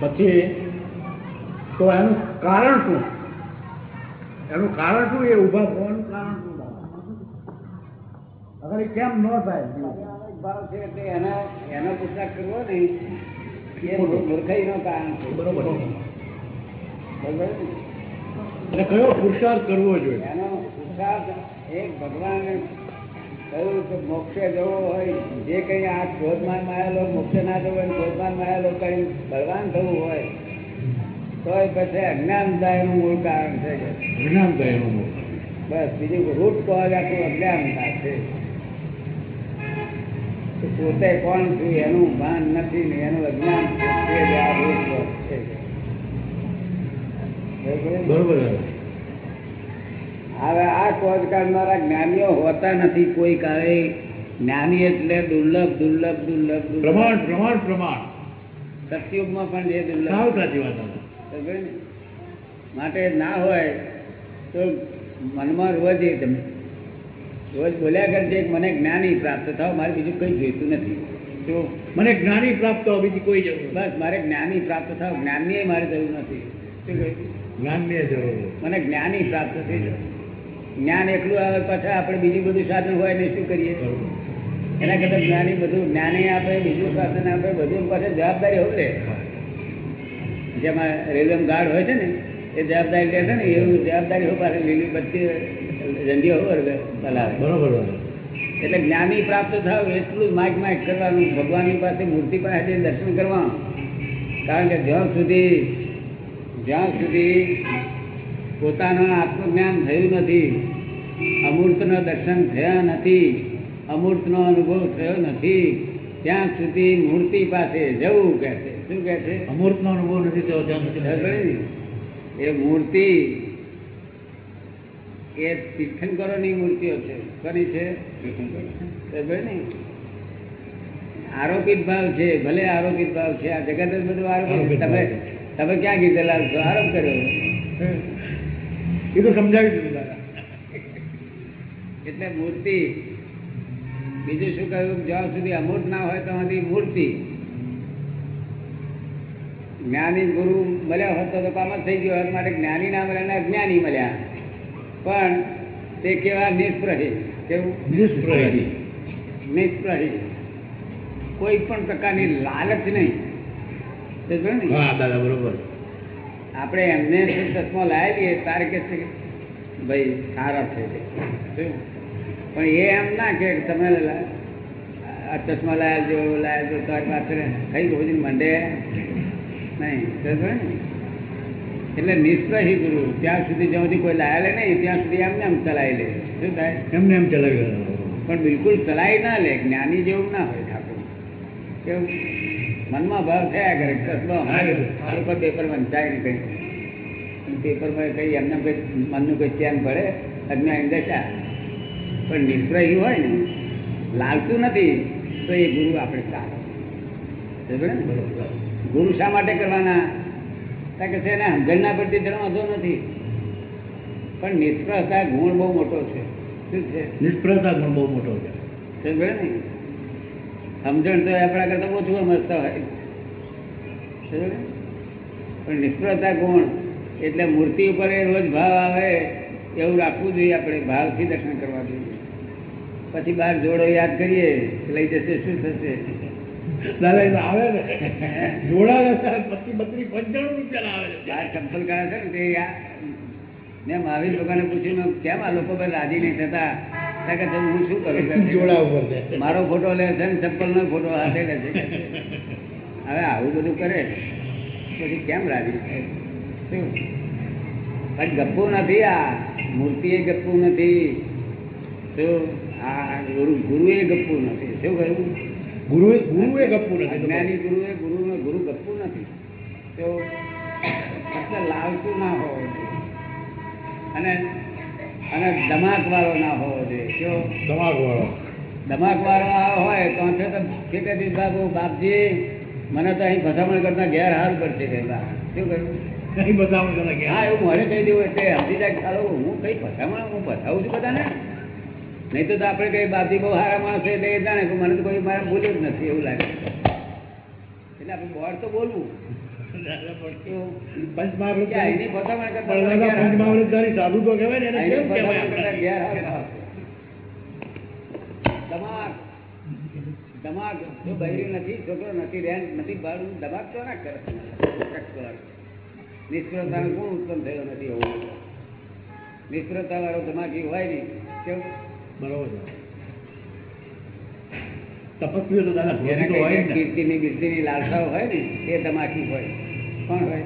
પછી તો એનું કારણ શું? એનું કારણ શું? એ ઊભા થવાનું કારણ શું? અગર એ કેમ ન થાય? ભાવ છે એટલે એના એનો પુસ્તક કરવો ને એ મૂર્ખાઈ નો કારણ છે. બરોબર. બરોબર? એટલે કયો પુરુષાર્થ કરવો જોઈએ? એનો પુરુષાર્થ એક ભગવાન કહ્યું કે મોક્ષે જવો હોય જે કઈ આ ક્રોધમાન માયેલો મોક્ષે ના જવો હોય ક્રોધમાન માયેલો કઈ બળવાન થવું હોય તો પછી અજ્ઞાનતા એનું મૂળ કારણ છે વિજ્ઞાનતા એનું મૂળ. બસ બીજું રૂટ કોઝ આખું અજ્ઞાનતા છે પોતે કોણ છું એનું ભાન નથી ને એનું અજ્ઞાન છે બરોબર? હવે આ શોધકાળ મારા જ્ઞાનીઓ હોતા નથી. કોઈ કાળે જ્ઞાની એટલે દુર્લભ દુર્લભ દુર્લભ પ્રમાણ પ્રમાણ પ્રમાણ. સત્યુગમાં પણ જે દુર્લભ. સાચી વાત? માટે ના હોય તો મનમાં રોજ એ તમે રોજ બોલ્યા કરજે મને જ્ઞાની પ્રાપ્ત થાવ મારે બીજું કંઈ જોઈતું નથી. તો મને જ્ઞાની પ્રાપ્ત હોય બીજી કોઈ જરૂર બસ મારે જ્ઞાની પ્રાપ્ત થાવ જ્ઞાનની મારે જરૂર નથી. શું કહ્યું જ્ઞાનની જરૂર મને જ્ઞાની પ્રાપ્ત થઈ જાય જ્ઞાન એકલું આવે પાછા આપણે બીજું બધું સાધન હોય ને શું કરીએ? એના કરતા જ્ઞાની બધું જ્ઞાને આપે બીજું સાધન આપે બધું પાસે જવાબદારી હોય લે જેમાં રેલવે ગાર્ડ હોય છે ને એ જવાબદારી લે છે ને એવું જવાબદારી હોય પાસે લીલી બચ્ચી ઝંડી હોય ચલાવે. બરોબર. એટલે જ્ઞાની પ્રાપ્ત થાવ એટલું માઇક માઇક કરવાનું ભગવાનની પાસે મૂર્તિ પાસે જઈને દર્શન કરવા કારણ કે જ્યાં સુધી જ્યાં સુધી પોતાનું આત્મજ્ઞાન થયું નથી. અમૂર્તનો દર્શન થયા નથી. અમૂર્તનો અનુભવ થયો નથી. ત્યાં સુધી મૂર્તિ પાસે જવું કહે છે શું કહે છે અમૂર્તનો અનુભવ નથી થયો ત્યાં સુધી? એ મૂર્તિ એ તીર્થંકરોની મૂર્તિઓ છે. કોની છે? ને? આરોપિત ભાવ છે. ભલે આરોપિત ભાવ છે. આ જગત જ બધું આરોપિત તમે તમે ક્યાં ગીધેલા છો? આરોપ કર્યો. એ તો સમજાવી દીધું દાદા. એટલે મૂર્તિ બીજું શું કહ્યું? જ્યાં સુધી અમૂર્ત ના હોય ત્યાં સુધી મૂર્તિ. જ્ઞાની ગુરુ મળ્યા હોત તો કામ જ થઈ ગયો. હોત માટે જ્ઞાની ના મળ્યા ને અજ્ઞાની મળ્યા. પણ તે કેવા નિષ્પ્રહી? કેવું? નિષ્પ્રહી. નિષ્પ્રહી. કોઈ પણ પ્રકારની લાલચ નહીં? દાદા બરોબર. આપણે એમને શું ચશ્મા લાવી દઈએ તારે કે છે કે ભાઈ સારા છે. પણ એ એમ ના કે તમે આ ચશ્મા લાયા જો લાયા જો તારી પાછળ કઈ બધી મંડે. નહીં? એટલે નિષ્પ્રહી ગુરુ ત્યાં સુધી જ્યાં સુધી કોઈ લાયા લે નહીં ત્યાં સુધી એમને એમ ચલાવી લે. શું થાય? એમને એમ ચલાવી પણ બિલકુલ ચલાવી ના લે જ્ઞાની જેવું ના હોય ઠાકોર. કેવું? મનમાં ભાવ થયા કરે પેપર પેપર વંચાય ને કઈ પેપરમાં કઈ એમને કઈ મનનું કઈ ચેન પડે અજ્ઞાન દશા. પણ નિષ્પ્રહી હોય ને લાલતું નથી તો એ ગુરુ આપણે સારો? બરોબર. ગુરુ શા માટે કરવાના? કારણ કે છે એને સમજણના પરથી જણ નથી. પણ નિષ્ફળતા ગુણ બહુ મોટો છે. શું છે? નિષ્ફળતા ગુણ બહુ મોટો છે. સમજે ને? સમજણ તો આપણા કરતા ઓછું સમજતા હોય પણ નિષ્ફળતા ગુણ એટલે મૂર્તિ ઉપર એ રોજ ભાવ આવે એવું રાખવું જોઈએ આપણે ભાવથી દર્શન કરવા જોઈએ. પછી બાર જોડો યાદ કરીએ લઈ જશે શું થશે? આવે ને. જોડા પચીસ બત્રીસ પંચાણું રૂપિયા આવે બાર ચંપલ છે ને તે મેં મહાવીર લોકોને પૂછ્યું કેમ આ લોકો પર રાજી નહીં થતા? હું શું કરું? જોડા મારો ફોટો લે છે ને ચપ્પલ નો ફોટો હાથે લે છે. હવે આવું બધું કરે પછી કેમ રાજી? શું? પણ ગપ્પુ નથી આ. મૂર્તિ એ ગપ્પુ નથી. શું? આ ગુરુ ગુરુએ ગપ્પુ નથી. શું કહ્યું? ગુરુ ગુરુ ગપ્પુ નથી જ્ઞાની ગુરુ તો લાલતું ના હોવો અને અને ધમાક વાળો ના હોવો જોઈએ. કેવો તમાકુ વાળો હોય તો છે તો ઠેકેથી બાબુ બાપજી મને તો અહીં ભસામણ કરતા ઘેર હાર પડશે કઈ બા. શું કહ્યું નહીં બતાવું તને કે હા એવું મને કહી દેવું એટલે સમજી ત્યાં ચાલો હું કઈ ભસામણ હું ફસાવું છું બધાને? નહીં તો આપણે કઈ બાપજી બહુ સારા માણસ એટલે જાણે કે મને તો કોઈ મારે બોલ્યું જ નથી એવું લાગે. એટલે આપણે બોર્ડ તો બોલવું. પંચમહાવૃત કરતા સાધુ તો કહેવાય ને ધમાક ધમાક જો બૈરી નથી છોકરો નથી રેન્ટ નથી ભાડું ધમાક તો ના કરે? નિષ્ફળતાનું કોણ ઉત્પન્ન થયો નથી એવું? નિષ્ફળતા વાળો ધમાકી હોય નહીં. કેવું બરોબર. તો દાદા ને. કીર્તિની બિરતીની લાલસાઓ હોય ને એ ધમાકી હોય. કોણ હોય?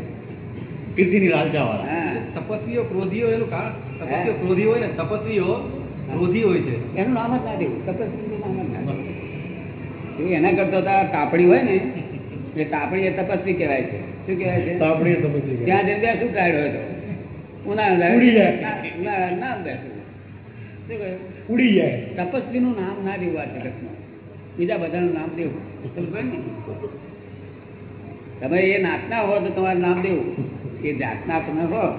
કીર્તિની લાલચાવાળા હા. તપસ્વીઓ ક્રોધીઓ એનું કારણ તપસ્વીઓ ક્રોધી હોય ને તપસ્વીઓ ક્રોધી હોય છે. એનું નામ જ ના દેવું તપસ્વી નામ જ ના દેવું એના કરતા તો તાપણી હોય ને એ તાપણી એ તપસ્વી કહેવાય છે. શું કહેવાય છે? તાપણી તપસ્વી ત્યાં જઈને બેસું કાઢ્યો હતો? ઉનાળા ઉડી જાય. ના- ઉનાળા ના બેસવું શું કહ્યું? ઉડી જાય. તપસ્વીનું નામ ના દેવું આ જગતમાં. બીજા બધાનું નામ દેવું. સમજો ને? તમે એ નાચના હો તો તમારું નામ દેવું. એ જાતના તમે હો.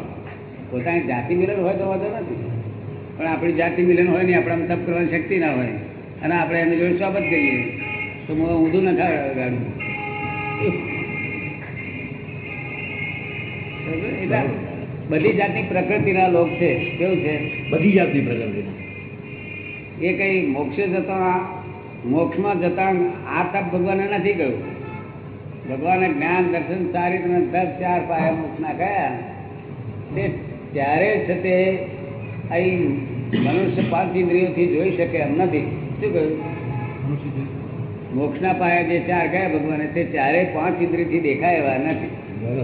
પોતાની જાતિ મિલન હોય તો વાંધો નથી. પણ આપણી જાતિ મિલન હોય ને આપણા તપ કરવાની શક્તિ ના હોય. અને આપણે એમની જોડે સ્વાગત કરીએ. તો હું ઊંધું ન ગાડું એટલે બધી જાતની પ્રકૃતિના લોક છે. કેવું છે? બધી જાતની પ્રકૃતિ. એ કઈ મોક્ષે જતા મોક્ષમાં જતા આ તપ ભગવાને નથી કહ્યું ભગવાને જ્ઞાન દર્શન સારી તમે દસ ચાર પાયા મોક્ષ ના કયા તે ત્યારે છે તે અહીં મનુષ્ય પાંચ ઇન્દ્રિયોથી જોઈ શકે એમ નથી. શું કહ્યું? મોક્ષના પાયા જે ચાર ગયા ભગવાને તે ચારે પાંચ ઇન્દ્રિયથી દેખાય એવા નથી.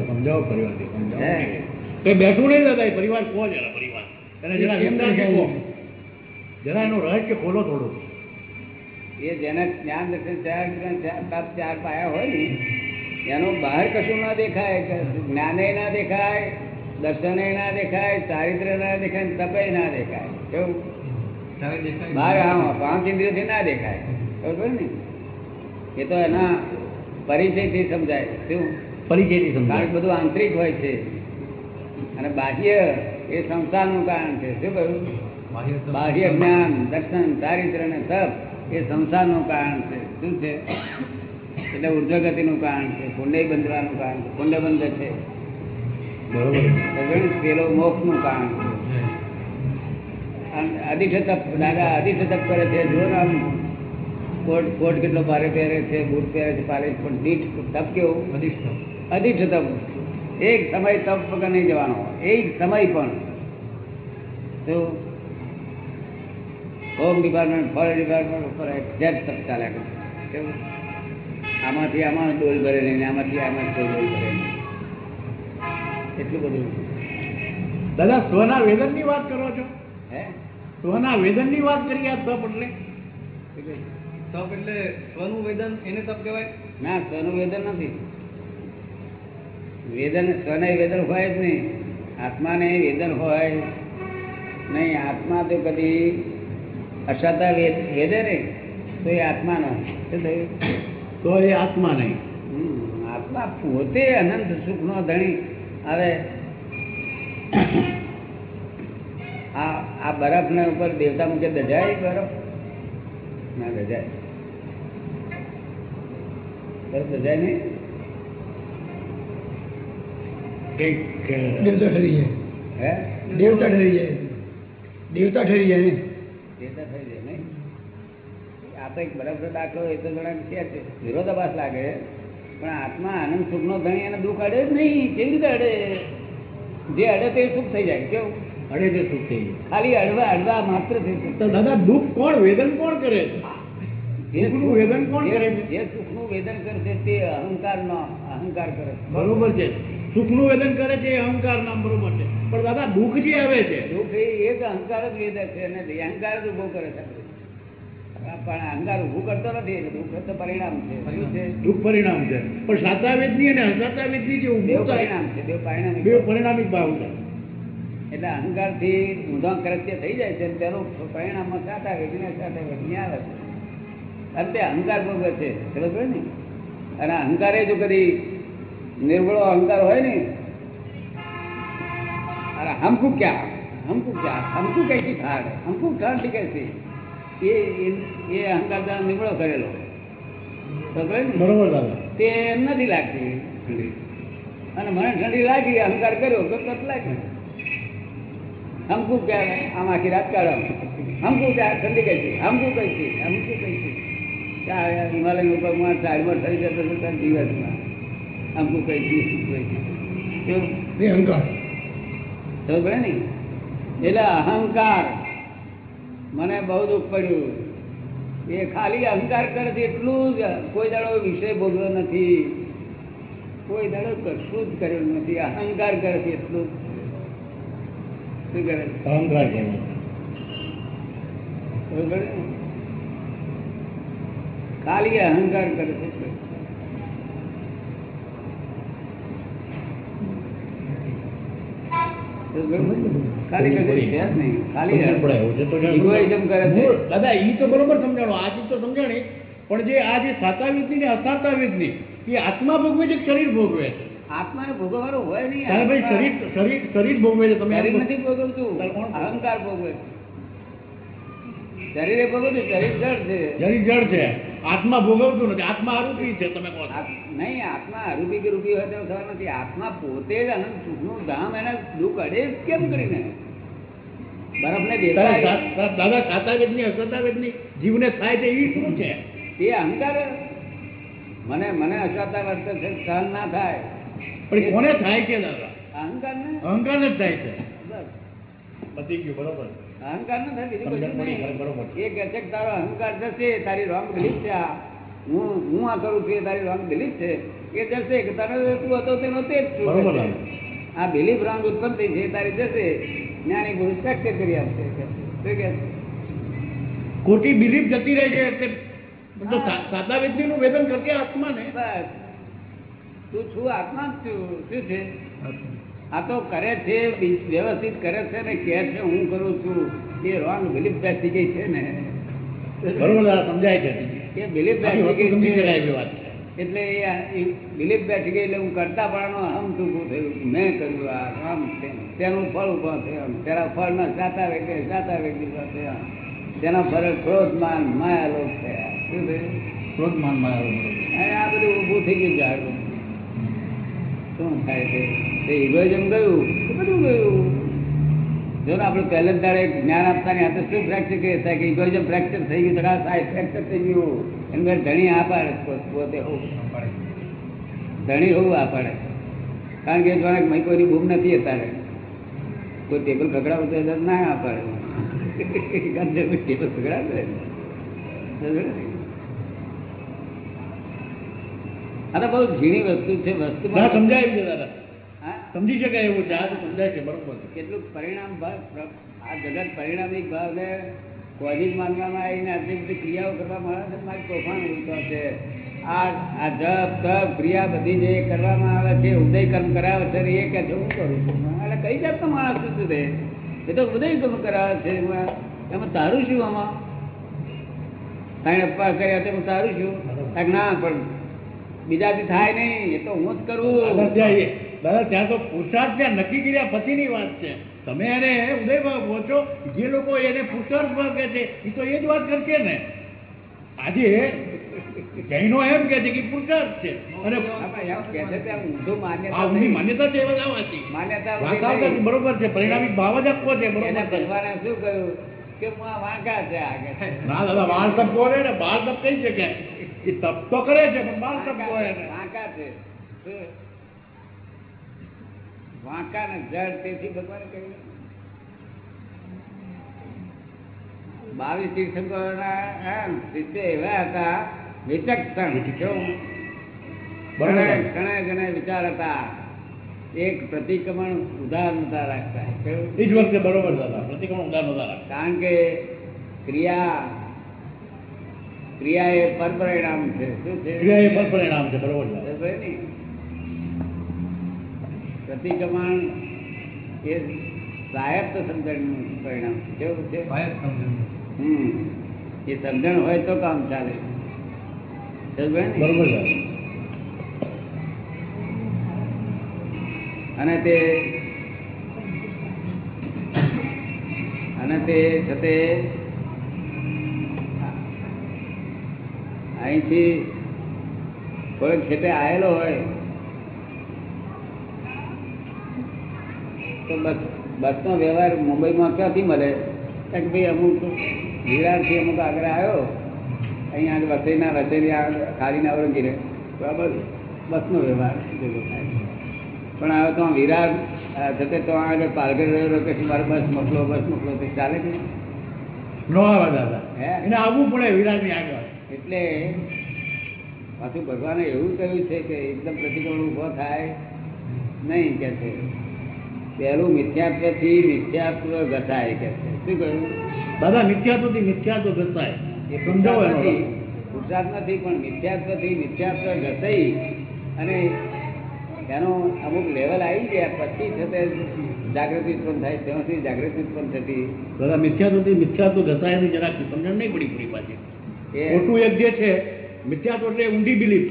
સમજાવો પરિવારથી સમજાવો. બેઠું નહીં દાદા પરિવાર કહો જરા પરિવાર. એને જરા વિસ્તારથી કહો જરા એનું રહસ્ય ખોલો થોડું. એ જેને જ્ઞાન દર્શન ચાર ચાર ચાર પાયા હોય ને એનું બહાર કશું ના દેખાય જ્ઞાને ના દેખાય દર્શને ના દેખાય ચારિત્ર ના દેખાય તપે ના દેખાય. કેવું? બહાર હા પાંચ ઇન્દ્રિયોથી ના દેખાય. બરોબર ને? એ તો એના પરિચયથી સમજાય. શું? પરિચયથી સમજાય. બધું આંતરિક હોય છે. અને બાહ્ય એ સંસારનું કારણ છે. શું કહ્યું? બાહ્ય જ્ઞાન દર્શન ચારિત્ર અને તપ એ સંસારનું કારણ છે. શું છે? એટલે ઉર્ધ્વગતિનું કારણ છે કુંડે બંધવાનું કારણ છે. પુણ્ય બંધ છે. બરોબર. સમજ્યો ને? પેલો મોક્ષનું કારણ છે. અધિષ્ઠ તપ દાદા અધિષ્ઠ તપ કરે છે. જો ને આમ કોટ કોટ કેટલો ભારે પહેરે છે બૂટ પહેરે છે પાલે પણ દીઠ તપ કેવું? અધિષ્ઠ અધિષ્ઠ તપ એક સમય તપ વગર નહીં જવાનો. એક સમય પણ. તો હોમ ડિપાર્ટમેન્ટ ફોરેસ્ટ ડિપાર્ટમેન્ટ ઉપર એક્ઝેક્ટ તપ ચાલ્યા કરે આમાંથી આમાં ડોલ ભરે નહીં આમાંથી આમાં ડોલ ભરે નહીં એટલું બધું દાદા સ્વના વેદનની વાત કરો છો? હે? સ્વના વેદનની વાત કરી આ તપ એટલે તપ એટલે સ્વનું વેદન એને તપ કહેવાય? ના સ્વનું વેદન નથી. વેદન સ્વને વેદન હોય જ નહીં. આત્માને વેદન હોય નહીં. આત્મા તો કદી અસતા વેદ ને તો એ આત્મા ન શું થયું? તો એ આત્મા નહીં. આત્મા પોતે અનંત સુખનો ધણી. હવે આ આ બરફના ઉપર દેવતા મૂકે દજાય બરફ? ના દજાય બરફ દજાય નહીં? દેવતા ઠરી જાય. હે? દેવતા ઠરી જાય. દેવતા ઠરી જાય ને. દેવતા થઈ જાય નહીં? આ તો એક બરફનો દાખલો એ તો ઘણા છે જ. વિરોધાભાસ લાગે. પણ આત્મા આનંદ સુખનો ધણી એને દુઃખ અડે જ નહીં કેવી રીતે અડે? જે અડે તે સુખ થઈ જાય કેવું? અડે તે સુખ થઈ જાય. ખાલી અડવા અડવા માત્ર થઈ સુખ. તો દાદા દુઃખ કોણ વેદન કોણ કરે? છે જે સુખનું વેદન કોણ કરે? છે? જે સુખનું વેદન કરશે તે અહંકારનો અહંકાર કરે. છે. બરોબર છે. સુખનું વેદન કરે છે એ અહંકાર નામ બરોબર છે. પણ દાદા દુઃખ જે આવે છે દુઃખ એ એક અહંકાર જ વેદન છે અને અહંકાર જ ઊભો કરે છે. પણ અહંકાર ઉભું કરતો નથી એટલે દુઃખ તો પરિણામ છે. દુઃખ પરિણામ છે. પણ સાચા વેદની અને અસાચા વેદની જે ઉભું પરિણામ છે બે પરિણામ બે પરિણામિક ભાવ છે એટલે અહંકારથી ઊંધા કરત્ય થઈ જાય છે તેનું પરિણામમાં સાતા વેદના સાતા વેદની આવે છે. અંતે અહંકાર ભોગવે છે પડે ને? અને અહંકારે જો કદી નિર્બળો અહંકાર હોય ને અરે હમકુ ક્યાં? હમકુ ક્યાં? હમકુ કૈસી ઠાડ હમકુ ઠાડ કૈસી એ એ- અહંકાર તો નિર્બળો કરેલો બરોબર તે એમ નથી લાગતી. ઠંડી અને મને ઠંડી લાગી અહંકાર કર્યો તો તત લાગે હમકું ક્યારે આમ આખી રાત કાઢો હમકું ક્યારે ઠંડી કઈ છે હમકું કઈ છે હમકું કઈ છે. ત્યાં હિમાલય ઉપરમાં સાઈડમાં થઈ જતો હતો ત્યાં દિવસમાં હમકું કઈ છે શું કઈ છે. અહંકાર. સમજ ને એટલે અહંકાર મને બહુ દુઃખ પડ્યું. એ ખાલી અહંકાર કરે છે એટલું જ. કોઈ દાડો વિષય ભોગવ્યો નથી. કોઈ દાડો કશું જ કર્યું નથી. અહંકાર કરે છે એટલું. શું કરે અહંકાર? ખાલી અહંકાર કરે છે સમજ પડે ને? ખાલી કશું છે જ નહીં ખાલી સમજણ પડે એવું છે તો જાણ- Egoism કરે છે. મૂળ- દાદા ઈ તો બરોબર સમજાણો આ ચીજ તો સમજાણી પણ જે આ જે સાતાવિદની ને અસાતાવિદની એ આત્મા ભોગવે છે શરીર ભોગવે? છે આત્માને ભોગવવાનો હોય નહીં અરે ભાઈ શરીર શરીર શરીર ભોગવે છે તમે શરીર. નથી ભોગવતું. કોણ ભોગવે? છે. શરીરે ભોગવતું શરીર જળ છે. શરીર જળ છે. આત્મા ભોગવતું નથી. આત્મા આરોપી છે તમે કહો નહીં આત્મા આરોપી કે રૂપી હોય તેનો સવાલ નથી. આત્મા પોતે જ અનંત સુખનું ધામ એને દુઃખ અડે કેમ કરીને? બરફને દેતા દાદા સા- સા- દાદા સાતાવેદની જીવને થાય છે એ શું છે? તે અહંકાર મને મને અશ્વાતા વર્ત છે સહન ના થાય. પણ કોને થાય છે દાદા? અહંકાર ને અહંકાર જ થાય છે. બસ. પતી ગયું બરોબર અહંકાર ન થાય બીજું. એ કહે તારો અહંકાર જશે તારી રોંગ બિલીફ છે આ. હું હું આ કરું છું તારી રોંગ બિલીફ છે. એ જશે કે તારો તું હતો તેનો તે જ છું. આ બિલીફ રોંગ ઉત્પન્ન થઈ છે તારી જશે. જ્ઞાની પુરુષ શક્ય કરી આપશે. શું કે ખોટી બિલીફ જતી રહે છે એટલે વ્યક્તિ નું વેદન કરતી આત્માને. બસ. તું છું આત્મા જ છું. શું છે? આ તો કરે છે વ્યવસ્થિત કરે છે ને કે છે હું કરું છું. એ રોંગ બિલીફ બેસી ગઈ છે ને. બરોબર સમજાય છે એ બિલીફ બેસી ગઈ છે. એટલે એ બિલીફ બેઠી ગઈ એટલે હું કરતા પણ આમ ટૂંકું થયું મેં કર્યું આ આમ તેનું ફળ ઊભા થયું તેના ફળના સાતા વ્યક્તિ સાતા વ્યક્તિ થયા તેના ફળે ક્રોધમાન માયા લોક થયા શું થયું? ક્રોધમાન અને આ બધું ઊભું થઈ ગયું ઝાડ શું થાય છે? તે ઇગોઇઝમ ગયું બધું ગયું જો ને આપણે પહેલે દાડે જ્ઞાન આપતાની હાથે શું ફ્રેક્ચર કહે થાય કે ઇગોઇઝમ ફ્રેક્ચર થઈ ગયું તો આ સાહેબ ફ્રેક્ચર થઈ ગયું? એની મેં ધણી આ પાડે પોતે હોવું ધણી હોવું આ પાડે. કારણ કે જોને મેં કોઈની બૂમ નથી અત્યારે કોઈ ટેબલ ખગડાવું તો ના આ પાડે ટેબલ ખગડાવે. તો બહુ ઝીણી વસ્તુ છે વસ્તુ સમજાય છે દાદા. હા? સમજી શકાય એવું છે આ તો સમજાય છે બરોબર કેટલું પરિણામ ભાવ આ જગત પરિણામિક ભાવને કોઝિક માનવામાં આવીને આટલી બધી ક્રિયાઓ કરવામાં આવે છે મારી તોફાન ઉલટો છે. આ આ જપ તપ ક્રિયા બધી જે કરવામાં આવે છે ઉદય કર્મ કરાવે છે એ કે હું કરું છું. એટલે કઈ જાતનો માણસ શું છે એ તો ઉદય કર્મ કરાવે છે એમાં તારું શું આમાં? તાણે અપવાસ કર્યા છે એમાં તારું શું? ના પણ બીજાથી થાય નહીં એ તો હું જ કરું. દાદા ત્યાં તો પુરુષાર્થ ત્યાં નક્કી કર્યા પછીની વાત છે. તમે એને ઉદયભાઈ પહોંચો જે લોકો એને પુરુષાર્થ કહે છે એ તો એ જ વાત કરશે ને. આજે જૈનો એમ કે છે કે પુરુષાર્થ છે. અને માન્યતા છે માન્યતા બરોબર છે પરિણામિક ભાવ જ આપવો છે બરોબર ભગવાને શું કહ્યું? કે વાંકા છે આગળ. ના દાદા તપ બોલે ને બાળ તપ કહી શકે? એ તપ તો કરે છે પણ બાળ તપ વાંકા બોલે છે, ને વાંકા છે શું? વાંકા ને જળ તેથી ભગવાને કહ્યું બાવીસ તીર્થંકરોના શિષ્ય એવા હતા વિચક્ષણ કેવું? બરોબર ઘણે ઘણે ઘણે વિચાર હતા એક પ્રતિક્રમણ ઉધાર નતા રાખતા કેવું? એ જ વખતે બરોબર દાદા પ્રતિક્રમણ ઉદાર નતા રાખતા કારણ કે ક્રિયા ક્રિયા એ પરપરિણામ છે. શું છે? ક્રિયા એ ફળ પરિણામ છે બરોબર છે. પ્રતિક્રમણ એ સાહેબ સમજણનું પરિણામ છે. કેવું છે? હમ. એ સમજણ હોય તો કામ ચાલે. બરોબર છે. અને તે અને તે છતે અહીંથી કોઈ છેટે આવેલો હોય તો બસ બસનો વ્યવહાર મુંબઈમાં ક્યાંથી મળે? કે ભાઈ અમુક વિરારથી અમુક આગળ આવ્યો અહીંયા આગળ વસઈના વસઈની આગળ ખાલીના ગીરે બરાબર બસનો વ્યવહાર ભેગો થાય પણ હવે તો આ વિરાર થતે તો આગળ પાલઘર રહ્યો કે મારે બસ મોકલો બસ મોકલો તો ચાલે કે નો આવે દાદા. હે? એને આવવું પડે વિરારની આગળ. એટલે પાછું ભગવાને એવું કહ્યું છે કે એકદમ પ્રતિકોણ ઊભો થાય નહીં કે છે. પહેલું મિથ્યાત્વથી મિથ્યાત્વ ઘટાય કે છે. શું કહ્યું? દાદા મિથ્યાત્વથી મિથ્યાત્વ ઘટાય. એ સમજાવો પુરુષાર્થ નથી ગુજરાત નથી પણ મિથ્યાત્વથી મિથ્યાત્વ ઘટાઈ અને એનો અમુક લેવલ આવી ગયા પછી છતે જાગૃતિ ઉત્પન્ન થાય તેમાંથી સુધી જાગૃતિ ઉત્પન્ન થતી. દાદા મિથ્યાત્વથી મિથ્યાત્વ ઘટાય જરાક સમજણ નહીં પડી પૂરી પાછી. ખોટું એક જે છે મિથ્યાત્વ એટલે ઊંડી બિલીફ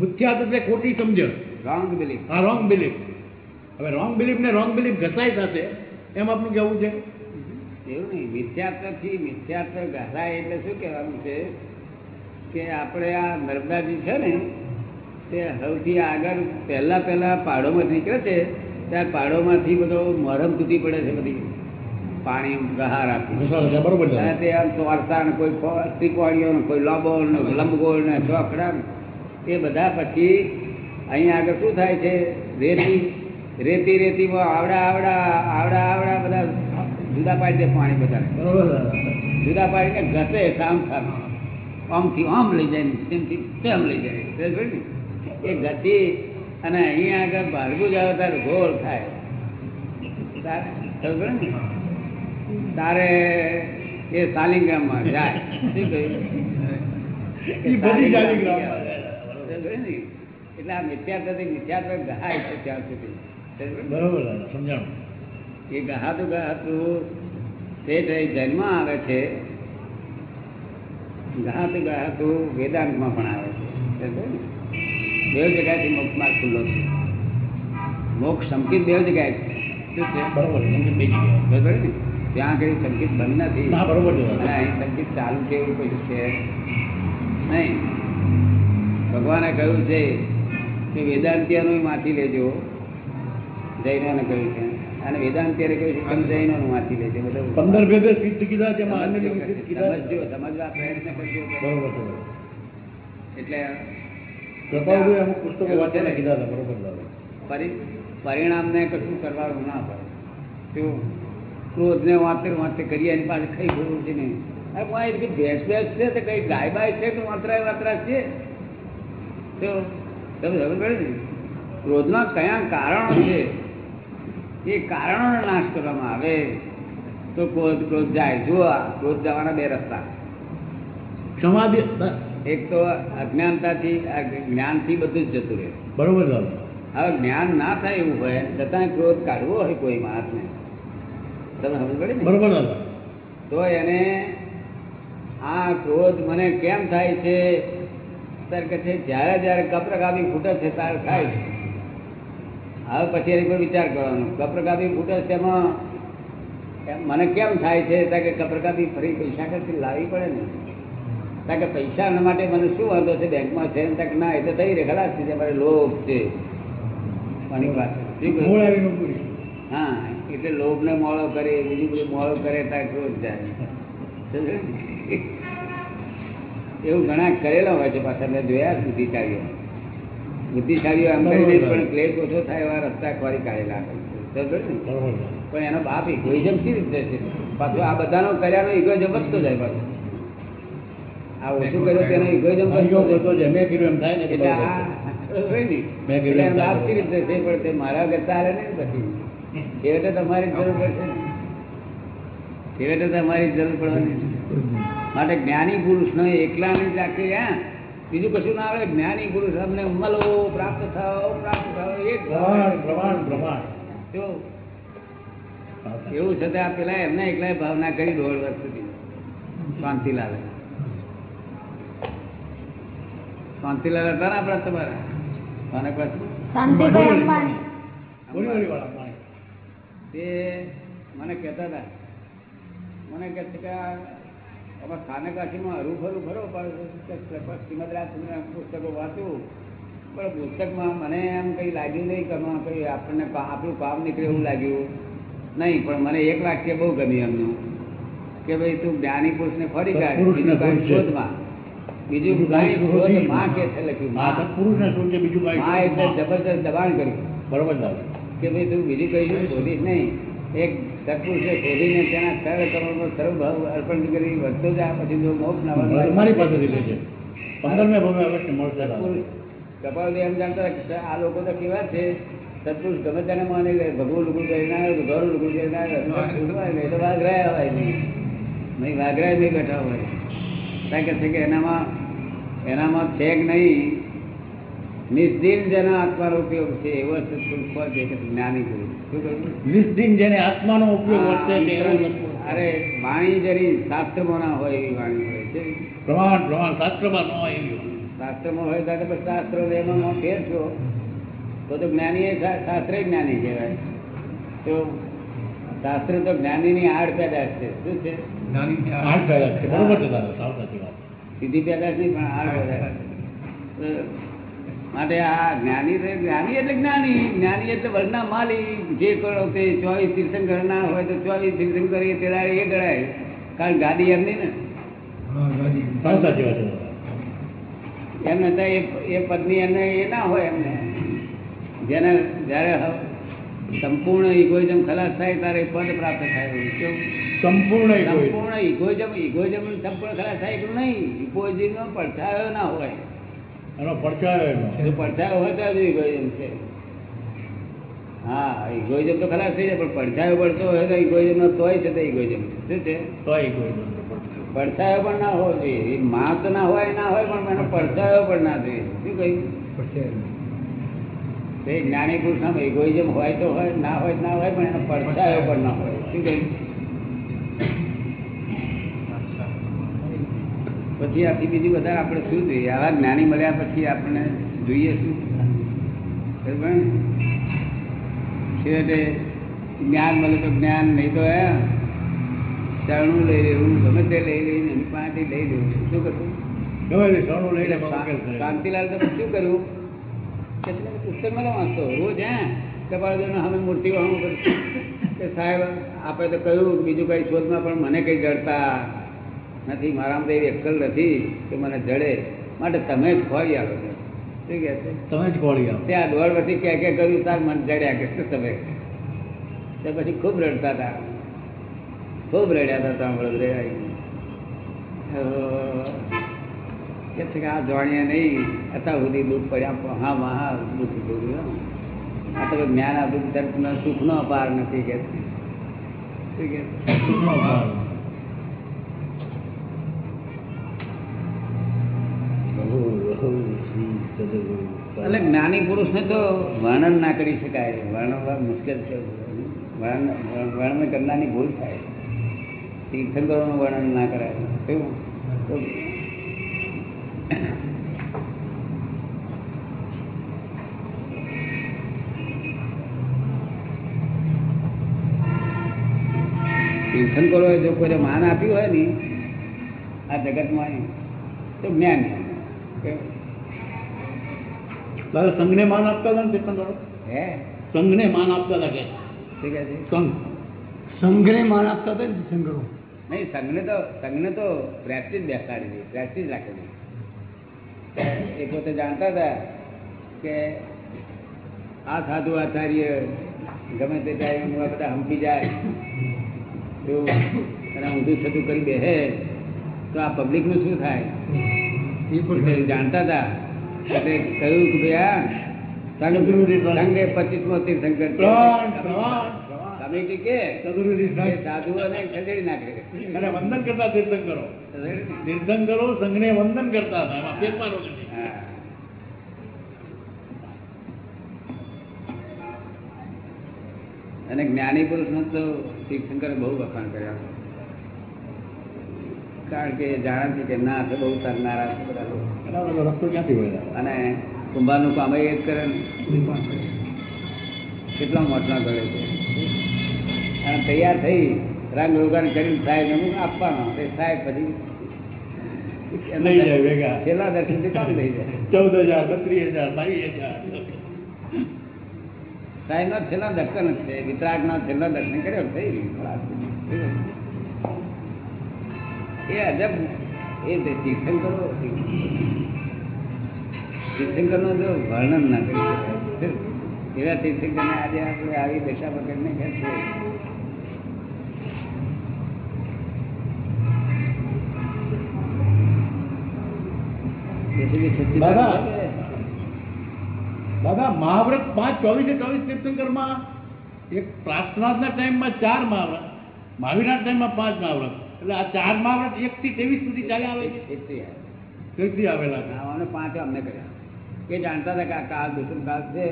મિથ્યાત્વ એટલે ખોટી સમજણ. રોંગ બિલીફ આ રોંગ બિલીફ હવે રોંગ બિલીફ ને રોંગ બિલીફ ઘસાય સાથે એમ આપનું કેવું છે? એવું નહીં. મિથ્યાત્વથી મિથ્યાત્વ ઘસાય એટલે શું કહેવાનું છે કે આપણે આ નર્મદાજી છે ને તે સૌથી આગળ પહેલાં પહેલાં પહાડોમાં નીકળે છે ત્યાં પહાડોમાંથી બધો મરમ તૂટી પડે છે બધી. પાણી ગહાર આપ્યું બરોબર અને તે આમ ચોરસા ને કોઈ ત્રિકોણીઓ ને કોઈ લોબો ને લંબગોળ ને ચોકડા એ બધા પછી અહીંયા આગળ શું થાય છે? રેતી રેતી રેતીમાં આવડા આવડા આવડા આવડા બધા જુદા પાડી દે પાણી બધા બરોબર જુદા પાડીને ઘસે સામ સામ આમથી આમ લઈ જાય ને તેમથી તેમ લઈ જાય. ને? એ ગતિ અને અહીંયા આગળ ભાર્ગું જાવ ત્યારે ગોળ થાય. ને? તારે એ સાલિંગ્રામમાં જાય. શું કહ્યું? એટલે આ મિથ્યાત્વથી મિથ્યાત્વ ગહાય છે ત્યાં સુધી? બરોબર સમજાણું. એ ગહાતું ગહાતું તે જન્મ આવે છે. ગહાતું ગહાતું વેદાંતમાં પણ આવે છે? બે જગ્યાએથી મોક્ષ માર્ગ ખુલ્લો છે. મોક્ષ સંકિત બે જગ્યાએ. છે? બરોબર. બરોબર ને? ત્યાં આગળ સંકિત બંધ નથી. અહીં સંકિત ચાલુ છે એવું કશું છે? નહીં. ભગવાને કહ્યું છે કે વેદાંતિયાનું માથી લેજો જૈનોને કહ્યું છે. અને વેદાંતિયારે કહ્યું છે તમે જૈનોનું માથી લેજો બધું. પંદર ભેદે સિદ્ધ કીધા છે. સમજજો સમજવા પ્રયત્ન કરજો. બરોબર એટલે અમુક પુસ્તકો વાંચેલા કીધા હતા બરોબર પરિણામને કશું કરવાનું ના પડે. શું? ક્રોધને વાંચે વાંચે કરીએ એની પાસે કઈ જરૂર છે નહીં આ કઈ ભેંસ ભેંસ છે તો કઈ ગાય બાય છે તો વાંતરાય વાંતરા છે? તો તમે ખબર પડે ને? ક્રોધના કયા કારણો છે? એ કારણોનો નાશ કરવામાં આવે. તો ક્રોધ ક્રોધ જાય. જુઓ આ ક્રોધ જવાના બે રસ્તા. ક્ષમા એક તો અજ્ઞાનતાથી જ્ઞાનથી બધું જ જતું રહે. બરોબર. હવે જ્ઞાન ના થાય એવું હોય છતાં ક્રોધ કાઢવો હોય કોઈ માણસને. તમે સમજ બરોબર તો એને આ ક્રોધ મને કેમ થાય છે? કે છે જ્યારે જ્યારે કપ્રકાપી ફૂટે છે ત્યારે થાય છે. હવે પછી એની પર વિચાર કરવાનો. કપ્રકાપી ફૂટે છે એમાં મને કેમ થાય છે? ત્યાં કે કપ્રકાપી ફરી પૈસા કરતી લાવવી પડે ને. કારણ કે પૈસા માટે મને શું વાંધો છે? બેંકમાં છે ને? ત્યાં ના એ તો થઈ રહે ખલાસ છે મારે લોભ છે. મારી વાત. હા. એટલે લોભને મોળો કરે બીજું બધું મોળો કરે ત્યાં ક્રોધ જાય. એવું ઘણા કરેલા હોય છે પાછા મેં જોયા બુદ્ધિશાળીઓ. બુદ્ધિશાળીઓ એમ કરીને પણ ક્લેશ ઓછો થાય એવા રસ્તા ખોરી કાઢેલા ને? પણ એનો બાપ ઇગોઇઝમ કેવી રીતે છે? પાછો આ બધાનો કર્યાનો ઇગોઇઝમ વધતો જાય પાછો. આ ઓછું કર્યું તેનો ઇગોઇઝમ વધતો જાય. મેં કીધું એમ થાય ને એટલે આ મેં કીધું લાભ થાય. સી રીતે છે? પણ તે મારા કરતા હારે ને પછી. છેવટે તમારી જરૂર પડશે ને. છેવટે તમારી જરૂર પડવાની માટે જ્ઞાની પુરુષનો એકલાની જ આખી હા બીજું કશું ના આવે જ્ઞાની પુરુષ અમને મળો પ્રાપ્ત થાઓ પ્રાપ્ત થાઓ એક પ્રમાણ પ્રમાણ પ્રમાણ જો એવું છતાં પેલા એમને એકલા ભાવના કરી દોઢ વર્ષ સુધી શાંતિલાલ શાંતિલાલ હતા ને આપણા તમારા અને પછી શાંતિભાઈ અંબાણી. તે મને કહેતા હતા મને કહે છે કે અમે સ્થાનકાશીમાં હરું ફરું પણ પુસ્તકો વાંચું પણ પુસ્તકમાં મને એમ કંઈ લાગ્યું નહીં કે કંઈ આપણને આપણું કામ નીકળે એવું લાગ્યું નહીં પણ મને એક વાક્ય બહુ ગમ્યું એમનું કે ભાઈ તું જ્ઞાની પુરુષને ફરી. શોધમાં બીજું કાંઈ માં કે છે લખ્યું માં. એટલે જબરજસ્ત દબાણ કર્યું બરોબર કે ભાઈ તું બીજું કઈ શોધીશ નહીં. એક સત્પુરુષે શોધીને તેના સર્વ કર્મોનો સર્વ ભાવ અર્પણ કરી વધતો જા પછી જો મોક્ષ ના. તમારી પાસેથી લે છે પંદરમે ભવે અવશ્ય મળશે કપાલ એમ જાણતા આ લોકો તો કેવા છે સત્પુરુષ ગમે તેને માને લે ભગવું લુગડું કરી ના ઘરું લુગડું કરી ના તો વાઘરાયા હોય નહીં. નહીં વાઘરાય નહીં બેઠા હોય. કારણ કે એનામાં એનામાં છે કે નહીં નિસ્દિન જેના આત્માનો ઉપયોગ છે એવો સત્પુરુષ કોણ છે કે જ્ઞાની ગુરુ શું જેને આત્માનો ઉપયોગ વર્તે છે. અરે વાણી જેની શાસ્ત્રમાં ના હોય એવી વાણી હોય છે. પ્રમાણ પ્રમાણ શાસ્ત્રમાં ન હોય એવી શાસ્ત્રમાં હોય તો પછી શાસ્ત્ર એમાં ફેર તો તો જ્ઞાની એ શાસ્ત્ર જ્ઞાની કહેવાય. તો શાસ્ત્ર તો જ્ઞાનીની આડ પેદાશ છે. શું છે? જ્ઞાની આઠ પેદા છે. બરોબર છે સીધી પેદાશ નહીં પણ આડ પેદાશ તો માટે આ જ્ઞાની જ્ઞાની એટલે જ્ઞાની. જ્ઞાની એટલે વર્ણના માલી જે કરો તે ચોવીસ તીર્થંકર ના હોય તો ચોવીસ તીર્થંકર એ તેરા એ ગણાય. કારણ ગાડી એમની ને. એમને તો એ પત્ની એમને એ ના હોય એમને. જેને જ્યારે સંપૂર્ણ ઇગોઇઝમ ખલાસ થાય ત્યારે પદ પ્રાપ્ત થાય સંપૂર્ણ સંપૂર્ણ ઇગોઇઝમ ઇગોઇઝમ સંપૂર્ણ ખલાસ થાય એટલું નહીં. ઇગોઇઝમ નો પડછાયો ના હોય. એનો પડછાયો એનો. પડછાયો હોય તો જ ઇગોઇઝમ છે. હા ઇગોઇઝમ તો ખલાસ થઈ જાય પણ પડછાયો પડતો હોય તો ઇગોઇઝમ નો તોય છે તો ઇગોઇઝમ શું છે? તો એક પડછાયો. પડછાયો પણ ના હોવો જોઈએ એ માં તો ના હોય ના હોય પણ એનો પડછાયો પણ ના જોઈએ. શું કહ્યું? તે જ્ઞાની પુરુષના ઇગોઇઝમ હોય તો હોય ના હોય ના હોય પણ એનો પડછાયો પણ ના હોય. શું કહ્યું? પછી આથી બીજું વધારે આપણે શું જોઈએ? આવા જ્ઞાની મળ્યા પછી આપણે જોઈએ શું? છેવટે જ્ઞાન મળે તો જ્ઞાન નહીં તો હે? શરણું લઈ લેવું ગમે તે લઈ લઈને એની પાસેથી લઈ લેવું. શું કરવું. શાંતિલાલ તો શું કર્યું કે પુસ્તક મને વાંચતો રોજ હે? કપાળદેવને હવે મૂર્તિ વાહું કરીશું કે સાહેબ આપણે તો કહ્યું બીજું કઈ શોધમાં પણ મને કઈ જડતા. નથી મારામાં તો એવી અક્કલ નથી કે મને જડે માટે તમે જ ખોરી આવો છો શું કહે છે તમે જ ખોળી આવો ત્યાં દોઢ પછી ક્યાં ક્યાં કર્યું તાર મન જડ્યા કે શું તમે તે પછી ખૂબ રડતા હતા ખૂબ રડ્યા હતા ત્યાં વડોદરા આવીને. હવે કે છે કે આ જાણીએ નહીં અત્યાર સુધી દુઃખ પડ્યા પણ હા મહા દુઃખ ભોગવ્યું હો. આ તો જ્ઞાન આપ્યું તરફનો સુખનો અપાર નથી કે છે. શું કે છે? સુખનો ભાવ. એટલે જ્ઞાની પુરુષને તો વર્ણન ના કરી શકાય. વર્ણવા મુશ્કેલ છે. વર્ણન કરનારની ભૂલ થાય. તીર્થંકરોનું વર્ણન ના કરાય. કેવું તો જો કોઈને માન આપ્યું હોય ને, આ જગતમાં તો જ્ઞાન? દાદા સંઘને માન આપતા હતા ને તીર્થંકરો હે સંઘને માન આપતા હતા કે શું કહે છે સંઘ સંઘને માન આપતા હતા ને શંકરો નહીં સંઘને તો સંઘને તો પ્રેસ્ટીજ બેસાડી દીધી પ્રેસ્ટીજ રાખેલી એ પોતે જાણતા હતા કે આ સાધુ આચાર્ય ગમે તે ટાઈમ આ બધા હંપી જાય તો અને ઊંધું છતું કરી બેસે તો આ પબ્લિકનું શું થાય એ એટલે પણ જાણતા હતા. એટલે કહ્યું કે ભાઈ પચીસમો તીર્થંકર. કમિટી કે ખસેડી નાખે. અને વંદન કરતા તીર્થંકરો. તીર્થંકરો સંઘને વંદન કરતા હતા એમાં ફેરફારો અને જ્ઞાની પુરુષનો તો તીર્થંકરે બહુ વખાણ કર્યા. કારણ કે જાણે છે કે ના આપણે બહુ તરનારા છે બધા રસ્તો ક્યાંથી હોય અને કુંભારનું કામ એ જ કરે કેટલા મોટલા કરે છે. અને તૈયાર થઈ રંગ રોગાણ કરીને સાહેબ એનું આપવાનો. તે સાહેબ પછી છેલ્લા દર્શનથી કામ થઈ જાય. ચૌદ હજાર બત્રીસ હજાર બાવીસ હજાર સાહેબના છેલ્લા દર્શન છે. વિતરાગના છેલ્લા દર્શન કર્યો થઈ એ અજબ એ તીર્થંકરો તીર્થંકરનું તો વર્ણન ના કરી શકાય. એવા તીર્થંકરને આજે આપણે આવી દશા પકડીને કે છે. દાદા. દાદા મહાવ્રત પાંચ ચોવીસે ચોવીસ તીર્થંકરમાં એક પ્રાર્થનાના ટાઈમમાં ચાર મહાવ્રત મહાવીરના ટાઈમમાં પાંચ મહાવ્રત. એટલે આ ચાર મહાવ્રત એક થી ત્રેવીસ સુધી ચાલ્યા આવે છે? એકથી આવેલા છે. પાંચ અમને કર્યા. એ જાણતા હતા કે આ કાળ દૂષણ કાળ છે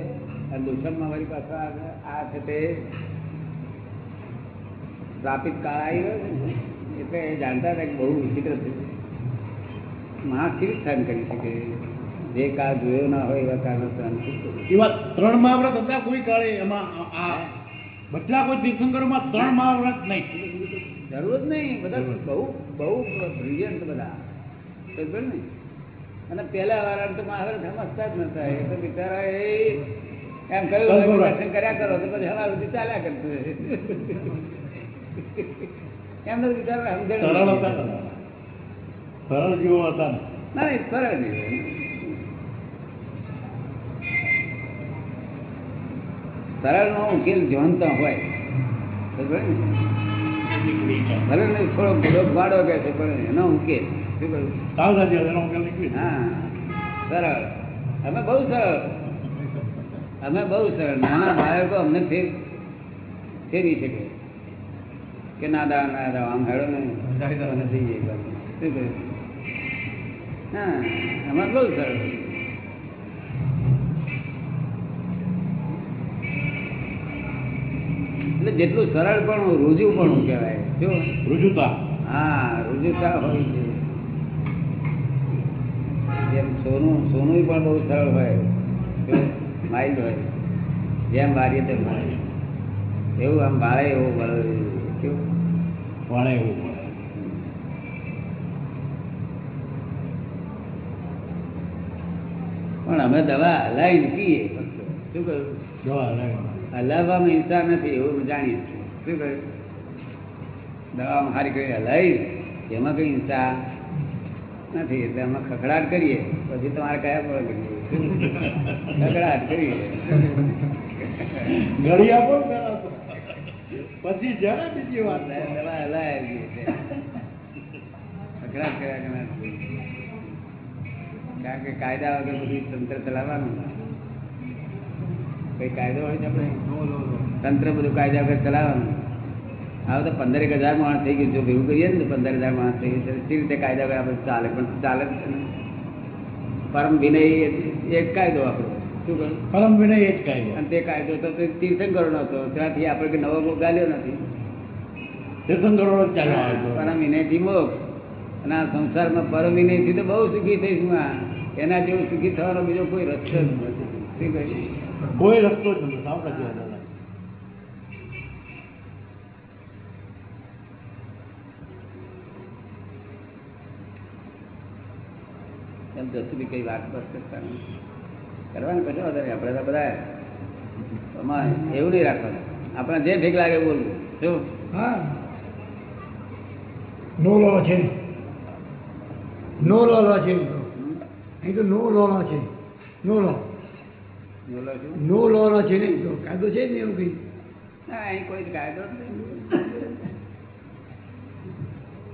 અને દુષણમાં મારી પાસે આ- આ છે તે. સ્થાપિત કાળ આવી ગયો એટલે એ જાણતા હતા કે બહુ વિચિત્ર છે. માણસ કેવી સહન કરી શકે? જે કાળ જોયો ના હોય એવા કાળનો સહન? એવા ત્રણ મહાવ્રત હતા કોઈ કાળે? એમાં આ- આ બધા કોઈ તીર્થંકરોમાં ત્રણ મહાવ્રત નહીં. જરૂર જ નહીં. બધા બહુ બહુ બ્રિલિયન્ટ બધા. સમજો ને અને પહેલા વાળા તો મહાભારત સમજતા જ નતા. એ તો બિચારા એ એમ કહ્યું દર્શન કર્યા કરો તો પછી હવા સુધી ચાલ્યા કરતું એમ તો બિચારા સમજણ સરળ હતા સરળ જીવો હતા. ના નહીં સરળ નહીં સરળ નો ઉકેલ જોનતા હોય. સમજો ને ભલે ને થોડો ભૂલો પાડો કે છે પણ એનો ઉકેલ. શું કહ્યું. હા સરળ. અમે બહુ સરળ. અમે બહુ સરળ. નાના બાળકો અમને ફેર ફેરી શકે. કે નાદા નાદા આમ હેડો ને થઈ જાય શું કહ્યું? હા અમારે બહુ સરળ. એટલે જેટલું સરળ પણ રૂજુ પણ કહેવાય. શું રુજુતા. હા રુજુતા હોય છે. જેમ સોનું સોનું પણ બહુ સરળ હોય માઇલ્ડ હોય. જેમ વારીએ તેમ વાળે એવું આમ વાળે એવું વળે કેવું વણે એવું પણ અમે દવા હલાવીને પીએ. શું કહ્યું. હલાવવામાં હિંસા નથી એવું જાણીએ છીએ શું કહ્યું? દવામાં સારી કઈ હલાવી એમાં કઈ હિંસા નથી એટલે અમે ખખડાટ કરીએ. પછી તમારે કયા પર કરીએ? ખખડાટ કરીએ. ઘડી આપો ને. પછી જરા બીજી વાત દવા હલાવી ખખડાટ કર્યા નથી. કારણ કે કાયદા વગર બધું તંત્ર ચલાવવાનું. કઈ કાયદો હોય છે આપણે? તંત્ર બધું કાયદા વગર ચલાવવાનું. હવે તો પંદર એક હજાર માણસ થઈ ગયું જો ભેગું કરીએ ને પંદર હજાર માણસ થઈ ગયું સી રીતે કાયદા આપણે ચાલે પણ ચાલે જ છે પરમ વિનય એ એક કાયદો આપણો. શું પરમ વિનય એ જ કાયદો. અને તે કાયદો તો તે તીર્થંકરોનો હતો. ત્યાંથી આપણે નવો ગાલ્યો નથી. તીર્થંકરો પરમ વિનયથી મોક્ષ. અને આ સંસારમાં પરમ વિનયથી તો બહુ સુખી થઈશું આ. એના જેવું સુખી થવાનો બીજો કોઈ રસ્તો જ નથી. કોઈ રસ્તો જ નથી. સાચી વાત દાદા. કઈ વાત બસ કરતા નહીં કરવાનું કશો વધારે આપણે તો બધા એમાં એવું નહીં રાખવાનું. આપણે જે ઠીક લાગે બોલવું. શું? હા. નો લો છે. નો લો લો છે. અહીં તો નો લો છે. નો લો નો લો છે નહીં તો કાયદો છે ને નહીં એવું કંઈ? ના અહીં કોઈ કાયદો જ નહીં.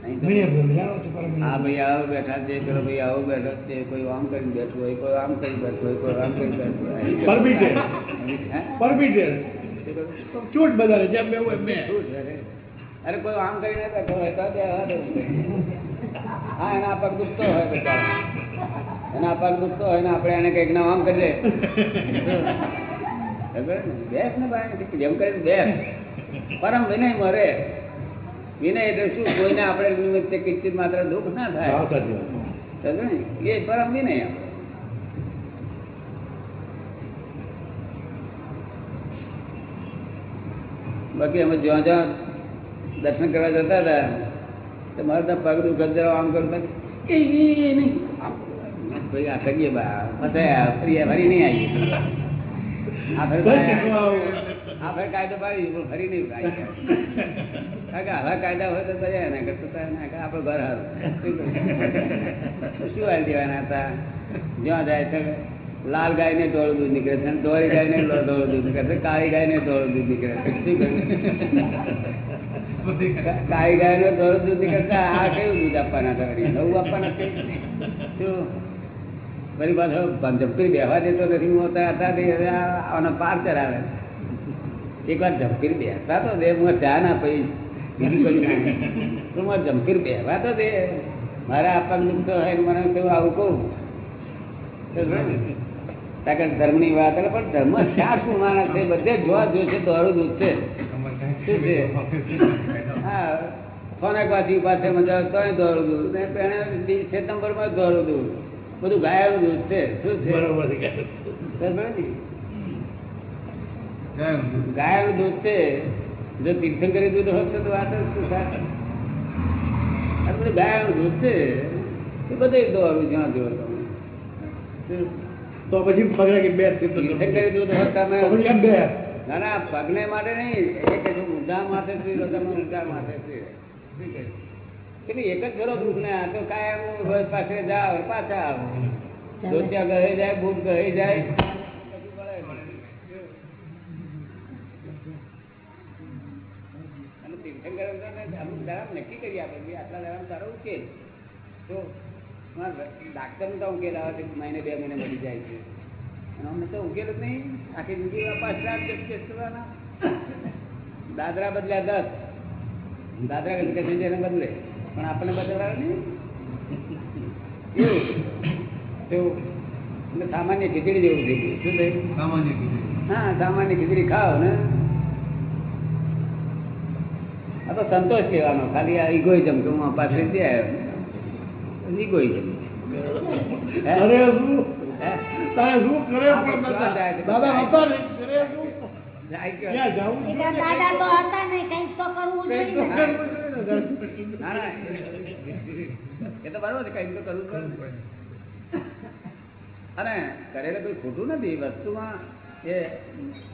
અહીં તો વિનય બોલ જાણો છો પરમ વિનય. આ ભાઈ આવો બેઠા છે પેલો ભાઈ આવો બેઠો છે કોઈ આમ કરીને બેઠું હોય કોઈ આમ કરી બેઠું હોય કોઈ આમ કરી બેઠું હોય Permitted. હે? Permitted. શું કહ્યું? છૂટ બધાને જેમ બેવું એમ બે. શું છે રે? અરે કોઈ આમ કરીને બેઠો હોય તો બે હા એના પગ દુખતો હોય એના પગ દુખતો હોય ને આપણે એને કંઈક ના આમ કરી દે ને? બેસ ને ભાઈ જેમ કરીને બેસ પરમ વિનય મરે વિનય એટલે શું કોઈને આપણે નિમિત્તે કિંચિત માત્ર દુઃખ ના થાય? ને? એ પરમ વિનય. આપણે બાકી અમે જ્યાં જ્યાં દર્શન કરવા જતા હતા તો મારે ત્યાં પગ દુઃખ જરા આમ કરતા એ નહીં. ભાઈ આ કરીએ બા ફસાયા ફરી ફરી નહીં આવી આ ફરી. આ ફરી કાયદો પાડી ફરી નહીં કે આવા કાયદા હોય તો કર્યા એના કરતા આપણું ઘર હારું. શું હાલ દેવાના હતા? જ્યાં જાય તો લાલ ગાય ને ધોળું દૂધ નીકળે છે ધોળી ગાય ને ધોળું દૂધ નીકળે છે, કાળી ગાય ને ધોળું દૂધ નીકળે છે? કાળી ગાય ને ધોળું દૂધ નીકળે છે, આ કેવું દૂધ આપવાના હતા? નવું આપવાના શું? ફરી પાછો ઝપકી બેહવા દેતો નથી. હું હતા હવે આનો પાર ચડાવે. એક વાર ઝપકીર બેસતા તો દે, હું ધ્યાન ના પીશ બીજું કઈ નહીં તો દે. મારા આપવાનું દુઃખ તો હોય મને તો આવું કહું? કારણ ધર્મની વાત એટલે પણ ધર્મ ક્યાં શું માણસ છે? બધે જોવા જોશે દોરું દૂધ છે. શું છે? હા. સોનાક વાસી પાસે મજા તોય દોરું દૂધ. ને પેણે સિતમ્બરમાં દોરું દૂધ. બધું ગાયાનું દૂધ છે. શું છે? બરોબર? ગાયનું દૂધ છે. જો તીર્થંકરી દૂધ હોત તો વાત જ શું થાય આ બધું ગાયનું દૂધ છે એ બધે દોરું જ્યાં જોવો તમે. તો પછી પગલે કે બે તીર્થંકરી દૂધ હોત તમે બે. ના ના પગને માટે નહીં એ કે જો ઊંધા માથે સુઈ તમે ઊંધા માટે રહો. કે એક જ કરો દૂધ ને આ તો કાયમ પાસે જાઓ પાછા આવો. ધોતિયા ગહે જાય બૂટ ગહે જાય આટલા દાડા સારો ઉકેલ. તો ડાક્ટર તો ઉકેલ આવે છે મહિને બે મહિને મળી જાય છે. અને અમને તો ઉકેલ જ નહીં. આખી જિંદગી કરવાના દાદરા બદલ્યા દસ. દાદરા પેસેન્જરને બદલે. પણ આપણને બદલાવે નહીં. સામાન્ય ખીચડી જેવું થઈ ગયું. શું થયું સામાન્ય ખીચડી. હા સામાન્ય ખીચડી ખાવ ને. આ તો સંતોષ કહેવાનો ખાલી આ ઇગોઇઝમ કે હું પાસે ઇગોઇઝમ અરે શું? તારે શું કરે પણ દાદા હતા ને કરે શું? ક્યાં જવું? છે? એના દાદા તો હતા ને કંઈક તો કરવું ને. કરવું જોઈએ ને. ના ના એ તો બરોબર છે તો કરવું પડે. અને કરેલું કોઈ ખોટું નથી વસ્તુમાં એ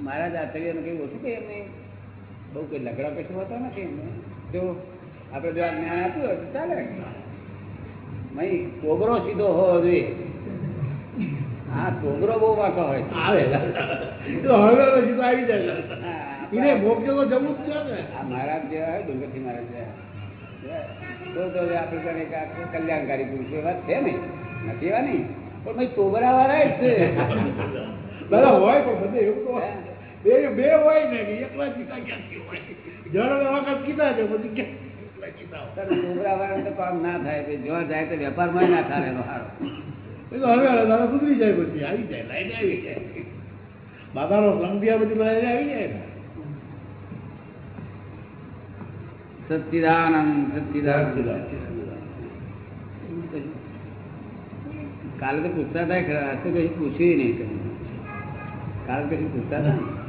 મહારાજ આચાર્યનું કઈ ઓછું કઈ એમને બહુ કોઈ લગડા કશું હોતો નથી જો આપણે જો આ જ્ઞાન આપ્યું હોય તો ચાલે. નહીં કોગરો સીધો હોવો જોઈએ. હા કોગરો બહુ વાંકો હોય. આવે. તો હવે પછી તો આવી જાય. એને મોક્ષે તો જવું જ છે ને. આ મહારાજ જેવા હોય ડુંગરથી મહારાજ જેવા. તો તો આપણે જાણે કલ્યાણકારી પુરુષ એવા છે ને. નથી એવા નહીં. પણ ભાઈ તોબરા વાળા જ છે. દાદા હોય પણ બધે એવું તો. બે બે હોય ને કે એકલા કીધા ક્યાંથી હોય? વખત કીધા છે ક્યાં? તો કામ ના થાય જો જાય તો વેપારમાં ના થાય એનો હારો. એ તો હવે દાદા સુધરી જાય પછી આવી જાય આવી જાય. પછી લાઈને આવી જાય ને. સચ્ચિદાનંદ સચ્ચિદાનંદ કાલે તો પૂછતા થાય ખરા તો કશું પૂછ્યું નહીં તમે કાલે કશું પૂછતા હતા ને?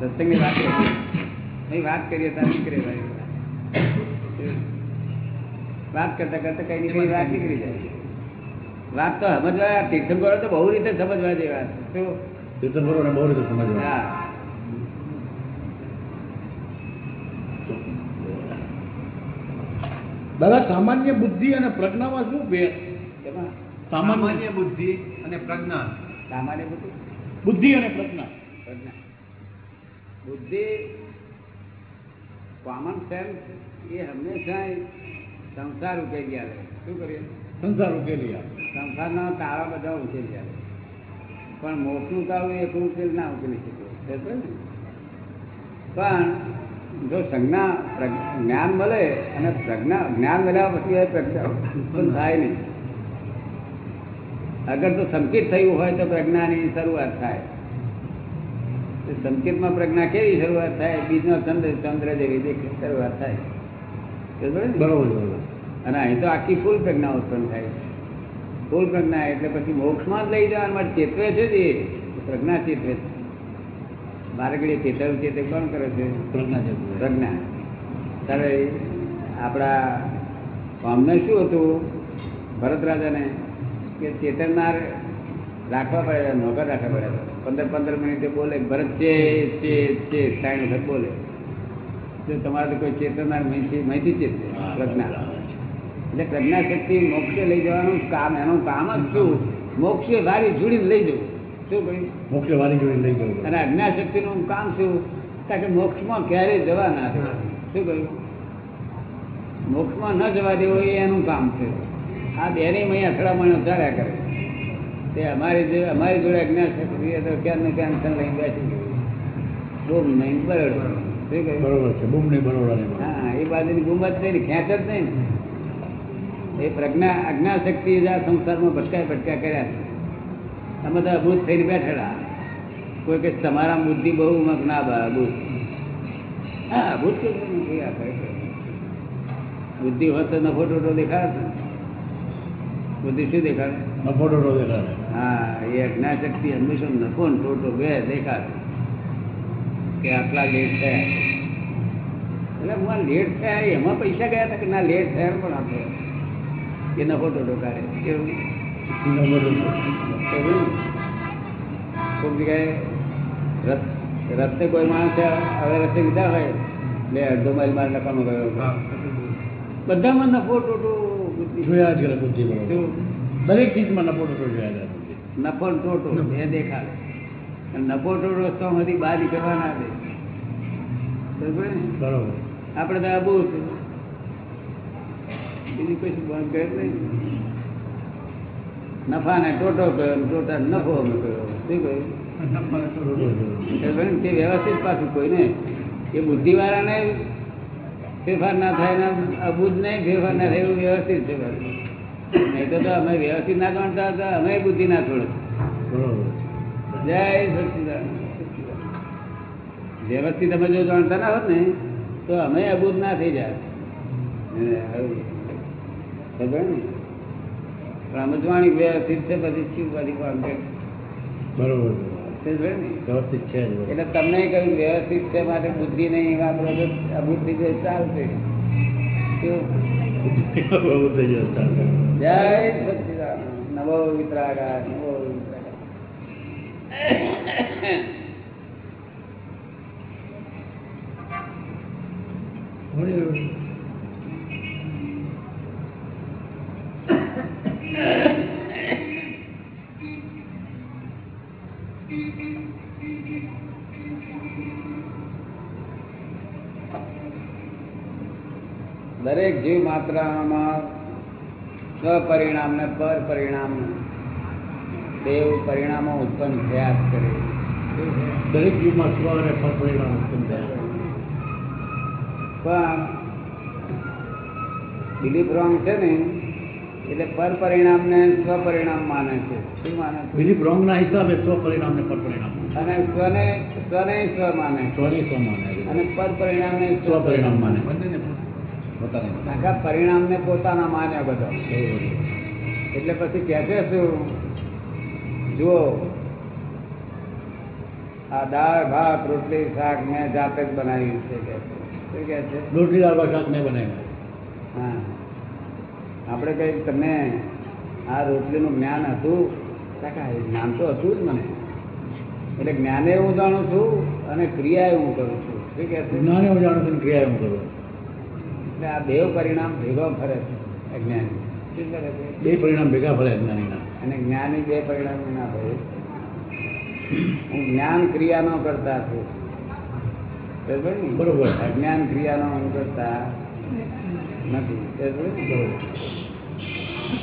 સત્સંગની વાત નહીં વાત કરીએ તાર નીકળે વાત કરતા કરતા કઈ ની વાત નીકળી જાય. વાત તો સમજવા તીર્થંકરો તો બહુ રીતે સમજવા જેવી વાત શું? તીર્થંકરોને બહુ રીતે સમજવા. હા. દાદા સામાન્ય બુદ્ધિ અને પ્રજ્ઞામાં શું ભેદ? એમાં સામાન્ય બુદ્ધિ અને પ્રજ્ઞા. સામાન્ય બધું બુદ્ધિ અને પ્રજ્ઞા. પ્રજ્ઞા. બુદ્ધિ કોમન સેન્સ એ હંમેશા સંસાર ઉકેલી આવે શું કરીએ? સંસાર ઉકેલી આવે સંસારના તારા બધા ઉકેલી આવે પણ મોક્ષનું તારું એકલું ઉકેલ ના ઉકેલી શકે. પણ જો સંજ્ઞા જ્ઞાન મળે અને પ્રજ્ઞા જ્ઞાન મળ્યા પછી એ પ્રજ્ઞા થાય નહીં. અગર તો સંકેત થયું હોય તો પ્રજ્ઞાની શરૂઆત થાય. સંકેતમાં પ્રજ્ઞા કેવી શરૂઆત થાય? બીજનો ચંદ્ર ચંદ્ર જેવી દેખી શરૂઆત થાય? બરોબર અને અહીં તો આખી ફૂલ પ્રજ્ઞા ઉત્પન્ન થાય ફૂલ પ્રજ્ઞા એટલે પછી મોક્ષમાં જ લઈ જવા માટે ચેતવે છે જ એ પ્રજ્ઞા ચેતવે છે. બારગડી ચેતવ ચેતે કોણ કરે છે? પ્રજ્ઞા પ્રજ્ઞા. ત્યારે આપણા અમને શું હતું? ભરત રાજાને કે ચેતનનાર રાખવા પડે નોકર રાખવા પડે. પંદર પંદર મિનિટે બોલે ભરત છે છે છે ત્રણ વખત બોલે. તો તમારે કોઈ ચેતનનાર માહિતી માહિતી છે પ્રજ્ઞા. એટલે પ્રજ્ઞા શક્તિ મોક્ષે લઈ જવાનું કામ એનું કામ જ શું? મોક્ષે વારી જોડીને લઈ જવું. શું કહ્યું? મોક્ષ વારી જોડી લઈ જવું. અને અજ્ઞા શક્તિનું કામ શું? કારણ કે મોક્ષમાં ક્યારેય જવા ના દે. શું કહ્યું? મોક્ષમાં ન જવા દેવો એ એનું કામ છે. આ બેની મય અથડામણ ચાલ્યા કરે. તે અમારી જે અમારી જોડે અજ્ઞા શક્તિ એ તો ક્યાં ને ક્યાં લઈને બેસી ગયું. બોમ નહીં બરોબર. શું કહ્યું? બરોબર છે બૂમ નહીં બરોબર. નહીં હા એ બાજુની ગુમત નહીં ને ખેંચ જ નહીં ને. એ પ્રજ્ઞા અજ્ઞા શક્તિ જ આ સંસારમાં ભટકાય ભટકા કર્યા છે. અમે તો અભૂત થઈને બેઠેલા. કોઈ કે તમારા બુદ્ધિ બહુ મત ના બા અભૂત. હા અભૂત કે નથી આ ખરેખર. બુદ્ધિ હોત તો નફો ટોટો દેખાડે ને. બુદ્ધિ શું દેખાડે? નફો ડોટો દેખાડે. હા એ અજ્ઞા શક્તિ હંમેશા નફો ને ટોટો બે દેખાડે. કે આટલા લેટ થયા. એટલે હું આ લેટ થયા એમાં પૈસા ગયા હતા કે ના લેટ થયા પણ આપણે કે નફો ટોટો કાઢે. કેવું? નફો ડોટો. એવું કોઈક જગ્યાએ રસ રસ્તે કોઈ માણસ હવે રસ્તે લીધા હોય લે અડધો માઇલ માર નકામો ગયો. બધામાં નફો ટોટો બુદ્ધિ જોયા જ કરે બુદ્ધિ બરોબર દરેક ચીજમાં નફો ટોટો જોયા કરે નફો. ટોટો એ દેખાડે નફો ટોટો રસ્તામાંથી બહાર નીકળવા ના દે. બરોબર? આપણે તો આ બહુ છે. બીજું કશું બંધ કરે નહીં. નફા ને ટોટો કયો ટોટા નફો અમે કયો શું કહ્યું તે વ્યવસ્થિત પાછું કોઈ ને એ બુદ્ધિવાળાને ફેરફાર ના થાય ને અબુદ્ધ નહીં ફેરફાર ના થાય એવું વ્યવસ્થિત છે નહીં તો અમે વ્યવસ્થિત ના ગણતા હતા અમે બુદ્ધિ ના છોડે જય સચિદાન વ્યવસ્થિત અમે જો જાણતા ના હોત ને તો અમે અબૂત ના થઈ જાય ખબર ને જાણી વ્યવસ્થિત છે પછી શું બધી કોન્ટેક્ટ બરોબર. વ્યવસ્થિત છે જ બરોબર. એટલે તમને કહ્યું વ્યવસ્થિત છે માટે બુદ્ધિ નહીં વાપરો તો અબૂત થઈ જાય ચાલશે કેવું? બહુ થઈ જશે ચાલશે. જય સચિદાન નવો વિતરાગા નવો વિતરાગા દરેક જીવ માત્રામાં સ્વપરિણામ ને પર પરિણામ બે પરિણામો ઉત્પન્ન થયા જ કરે. દરેક જીવમાં સ્વ અને ફળ પરિણામ ઉત્પન્ન થયા. પણ બિલીફ રોંગ છે ને એટલે પર પરિણામ ને સ્વપરિણામ માને છે. શું માને છે? બિલીફ રોંગના હિસાબે સ્વ પરિણામ ને પર પરિણામ અને સ્વને સ્વને સ્વ માને. સ્વની સ્વ માને અને પર પરિણામ ને માને પરિણામ માને પોતાને આખા પરિણામને પોતાના માન્યા બધા. એટલે પછી કહે છે શું? જુઓ આ દાળ ભાત રોટલી શાક મેં જાતે જ બનાવ્યું છે કે શું કહે છે? રોટલી દાળ ભાત શાક મેં બનાવ્યું. હા. આપણે કઈ તમને આ રોટલીનું જ્ઞાન હતું? જ્ઞાન તો હતું જ મને. એટલે જ્ઞાને હું જાણું છું અને ક્રિયાએ હું કરું છું. શું કહે છે? જ્ઞાને હું જાણું છું ક્રિયાએ હું કરું એટલે આ બેવ પરિણામ ભેગો ફરે છે છે? બે પરિણામ ભેગા ફરે જ્ઞાનીના અને જ્ઞાની બે પરિણામ ના ભરે હું જ્ઞાન ક્રિયાનો કરતા છું. બરોબર ને? બરોબર. અજ્ઞાન ક્રિયાનો હું કરતા નથી.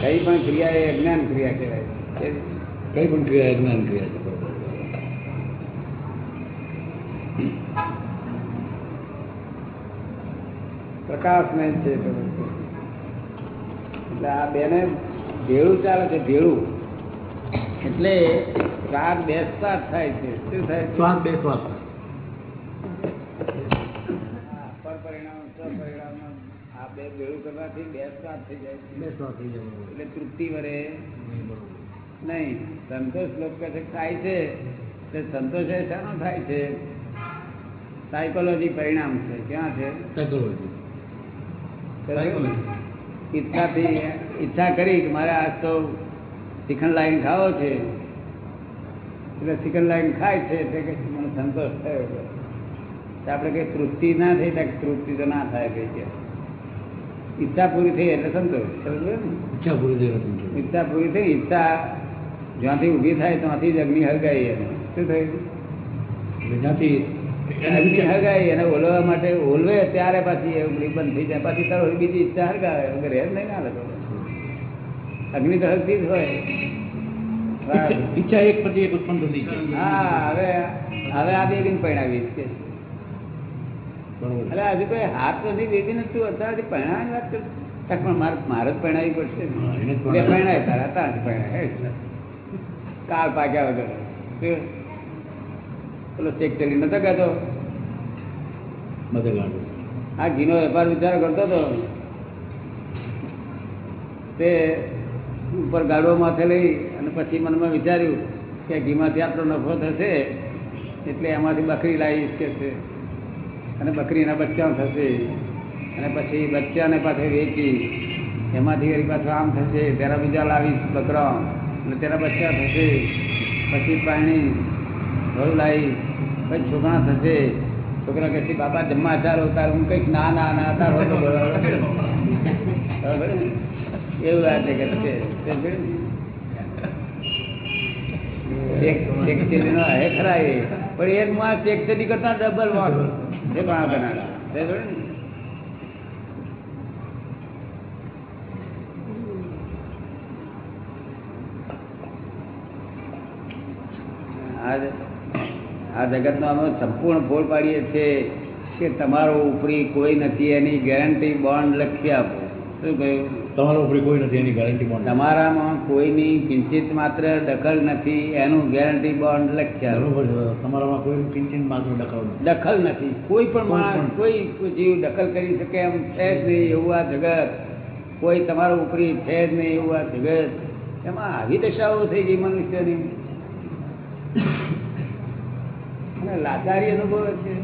કઈ પણ ક્રિયા એ અજ્ઞાન ક્રિયા કહેવાય કઈ પણ ક્રિયા અજ્ઞાન ક્રિયા છે બરોબર પ્રકાશમય છે. એટલે આ બેને ભેળું ચાલે છે ભેળું. એટલે રાગ બેસતા થાય છે. શું થાય છે? શ્વાસ બે ભેળું કરવાથી બેસતા થઈ જાય થઈ એટલે તૃપ્તિ વરે. નહીં સંતોષ લોક કહે છે થાય છે. તે સંતોષ એ શાનો થાય છે? સાયકોલોજી પરિણામ છે. ક્યાં છે? સાયકોલોજી ઈચ્છાથી ઈચ્છા કરી કે મારે આજ તો શ્રીખંડ લાઈન ખાવો છે. એટલે ચિકન લાઈન ખાય છે એટલે કે મને સંતોષ થયો તો આપણે કંઈ તૃપ્તિ ના થઈ તો તૃપ્તિ તો ના થાય કઈ કે. ઈચ્છા પૂરી થઈ એટલે સંતોષ ઈચ્છા પૂરી થઈ ઈચ્છા પૂરી થઈ ઈચ્છા જ્યાંથી ઊભી થાય ત્યાંથી જ અગ્નિ હરગાઈ એને શું થયું? જ્યાંથી અગ્નિ એને ઓલવા માટે ઓલવે ત્યારે પાછી બંધ થઈ જાય. પાછી તારો બીજી ઈચ્છા હરગાવે વગર એમ નહીં ના લખો અગ્નિ તો હકતી જ હોય. ઈચ્છા- એક પછી એક ઉત્પન્ન થતી હા હવે હવે આ બેબીને પરણાવીશ કે છે. એટલે હજુ કોઈ હાથ નથી બેબીને તું અત્યારે પરણાવવાની વાત કર પણ મારે મારે જ પરણાવી પડશે. બે જ પરણાવી. પરણાય તારા ત્યાંથી પરણાય કાળ પાક્યા વગર? પેલો ચેક ચલી નતો કહેતો? આ ઘીનો વેપાર વિચાર કરતો હતો. તે ઉપર ગાડો માથે લઈ અને પછી મનમાં વિચાર્યું કે ઘીમાંથી આપણો નફો થશે એટલે એમાંથી બકરી લાવીશ કે છે. અને બકરીના બચ્ચા થશે. અને પછી બચ્ચાને પાછળ વેચી એમાંથી વળી પાછું આમ થશે તેના બીજા લાવીશ બકરા. અને તેના બચ્ચા થશે. પછી પાણી ઘઉં લાવીશ. પછી છોકરા થશે છોકરા કહે છે બાપા, જમવા ચાલો તાર હું કંઈક ના ના ના તાર હોય તો બરાબર." બરાબર ને? એવું આ જગત છે સમજ્યો ને? શેખ શેખ ચીલીનો હે ખરા એ પણ એક માં શેખ ચીલી કરતા ડબલમાં છે પણ આ બનાડા સમજ્યો ને? આજ આ જગતનો અમે સંપૂર્ણ ફોડ પાડીએ છીએ કે તમારો ઉપરી કોઈ નથી એની ગેરંટી બોન્ડ લખી આપો. શું કહ્યું? તમારો ઉપરી કોઈ નથી એની ગેરંટી બોન્ડ તમારામાં કોઈની કિંચિત માત્ર દખલ નથી એનું ગેરંટી બોન્ડ લખી આપો. તમારામાં કોઈ કિંચિત માત્ર દખલ દખલ નથી. કોઈ પણ માણસ કોઈ કોઈ જીવ દખલ કરી શકે એમ છે જ નહીં એવું આ જગત. કોઈ તમારો ઉપરી છે જ નહીં એવું આ જગત. એમાં આવી દશાઓ થઈ ગઈ મનુષ્યની. અને લાચારી અનુભવે છે?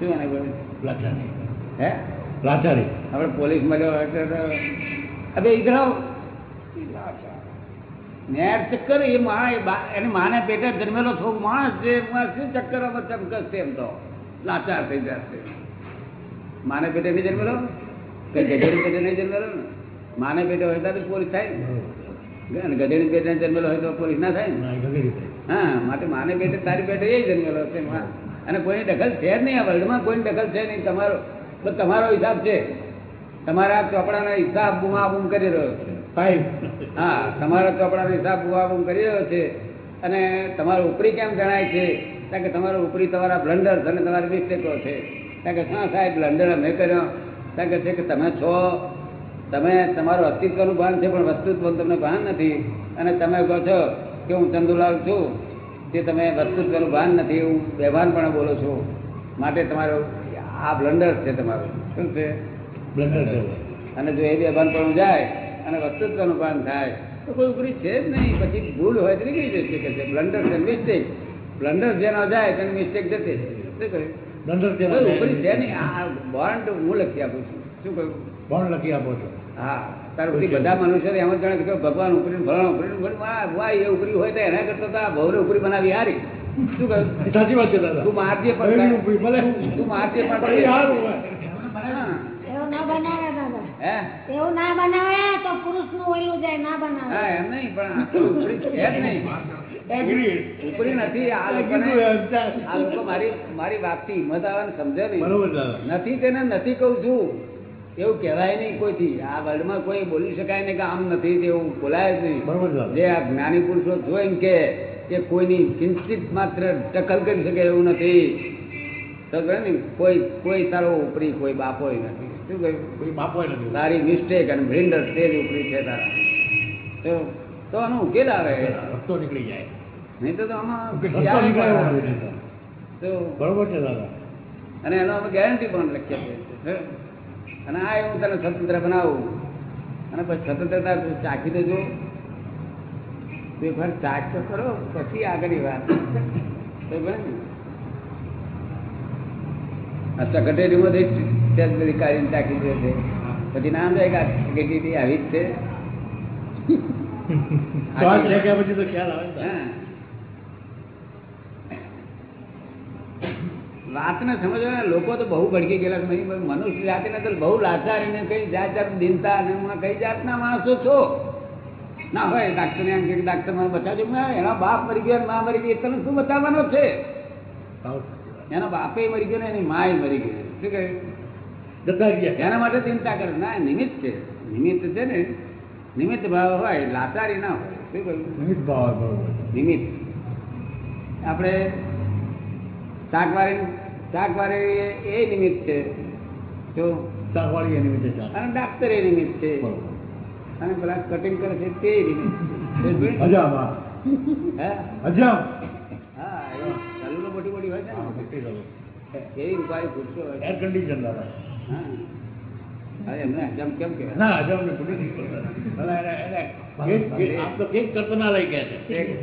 શું અનુભવે છે? લાચારી. હે? લાચારી. આપણે પોલીસ મળ્યો હોય તો તો, અબે નેર ચક્કર એ માં એની માને પેટે જન્મેલો થોડો માણસ જે માણસ શું ચક્કરોમાં ચમકશે એમ તો? લાચાર થઈ જશે. માને પેટે નહીં જન્મેલો? કઈ ગધેડી પેટે નહીં જન્મેલો ને? માને પેટે હોય તો પોલીસ થાય ને. ગધેડી પેટે જન્મેલો હોય તો પોલીસ ના થાય ને. હા માટે માને પેટે તારી પેટે એ જન્મેલો છે અને કોઈની દખલ છે જ નહીં આ વર્લ્ડમાં કોઈની દખલ છે નહીં તમારો તમારો હિસાબ છે. તમારા ચોપડાનો હિસાબ બુમાબુમ કરી રહ્યો છે. ભાઈ હા તમારા ચોપડાનો હિસાબ બુમાબુમ કરી રહ્યો છે. અને તમારો ઉપરી કેમ જણાય છે? કારણ કે તમારો ઉપરી તમારા બ્લન્ડર્સ અને તમારી મિસ્ટેકો છે. કારણ કે શા સાહેબ બ્લન્ડર અમે કર્યો. કારણ કે છે કે તમે છો. તમે તમારું અસ્તિત્વનું ભાન છે પણ વસ્તુત્વ તમને ભાન નથી. અને તમે કહો છો કે હું ચંદુલાલ છું તે તમે વસ્તુત્વનું ભાન નથી એવું વ્યવહાર પણ બોલો છો માટે તમારો આ બ્લન્ડર છે તમારો. શું છે? બ્લન્ડર છે. અને જો એ વ્યવહાર પણ જાય અને વસ્તુત્વનું ભાન થાય તો કોઈ ઉપરી છે જ નહીં. પછી ભૂલ હોય તો નીકળી જશે કે છે. બ્લન્ડર છે મિસ્ટેક બ્લન્ડર જેનો જાય તેની મિસ્ટેક જતી. શું કહ્યું? બ્લન્ડર છે ઉપરી છે નહીં. આ બોન્ડ હું લખી આપું છું. શું કહ્યું? બોન્ડ લખી આપો છો. હા. તાર ઉપરી બધા મનુષ્ય એમ જ જાણે કે ભગવાન ઉપરી ભરણ ઉપરી. વાહ, એ ઉપરી હોય તો એના કરતા તો આ ભવરે ઉપરી બનાવી હારી. શું કહ્યું? સાચી વાત છે દાદા. તું મારજે પણ તું મારજે પણ નથી. તેને નથી કઉ છું. એવું કહેવાય નહીં કોઈથી. આ વર્લ્ડમાં કોઈ બોલી શકાય નહીં કે આમ નથી તેવું બોલાય જ નહીં. બરોબર જે આ જ્ઞાની પુરુષો જોઈને કે કે કોઈની કિંચિત માત્ર ટકલ કરી શકે એવું નથી. ને કોઈ કોઈ તારો ઉપરી કોઈ બાપો નથી. શું કહ્યું? કોઈ બાપો નથી. તારી મિસ્ટેક અને બ્લિન્ડર તે જ ઉપરી છે તારા. તો તો આનો ઉકેલ આવે. રસ્તો નીકળી જાય. નહીં તો તો આમાં એવો. તો બરોબર છે દાદા. અને એનો અમે ગેરંટી પણ લખીએ છીએ? અને આ હું તને સ્વતંત્ર બનાવું. અને પછી સ્વતંત્રતા તું ચાખી તો જો તું એકવાર ચાખ તો કરો પછી આગળની વાત. આ સકટેરીમાંથી જ બધી કાઢીને ચાખી દે છે. પછી નામ જાય કે આ આવી જ છે. પછી તો ખ્યાલ આવે હા. વાતને સમજવાના લોકો તો બહુ ભડકી ગયેલા નહીં નહીં, મનુષ્ય જાતિને તો બહુ લાચારી ને કઈ જાત જાત દિનતા અને હું કઈ જાતના માણસો છો? ના હોય ડાક્ટર એમ કે ડાક્ટર મને બચાવજો મેં એના બાપ મરી ગયો મા મરી ગઈ તને શું બતાવવાનો છે? એના બાપે મરી ગયો ને એની માય મરી ગઈ. શું કહે? જતા ગયા એના માટે ચિંતા કરે. ના નિમિત્ત છે. નિમિત્ત છે ને નિમિત્ત ભાવ હોય લાચારી ના હોય. શું કહ્યું? નિમિત્ત ભાવ નિમિત્ત. આપણે શાકવાળી શાકવાળી એ- એ નિમિત્ત છે. જો શાકવાળી એની વિશે ચાલે અને ડાક્ટર એ નિમિત્ત છે. અને પેલા કટિંગ કરે છે તે નિમિત્ત છે. હજામ. હા? હા એ સલૂનો મોટી મોટી હોય છે ને. એવી રૂપાળી ખુરશીઓ એર કન્ડિશન દાદા હા. અરે એમને હજામ કેમ કહેવાય? ના ને ખોટી નહીં કેક- કેક- કેક કરતનાલય કહે છે.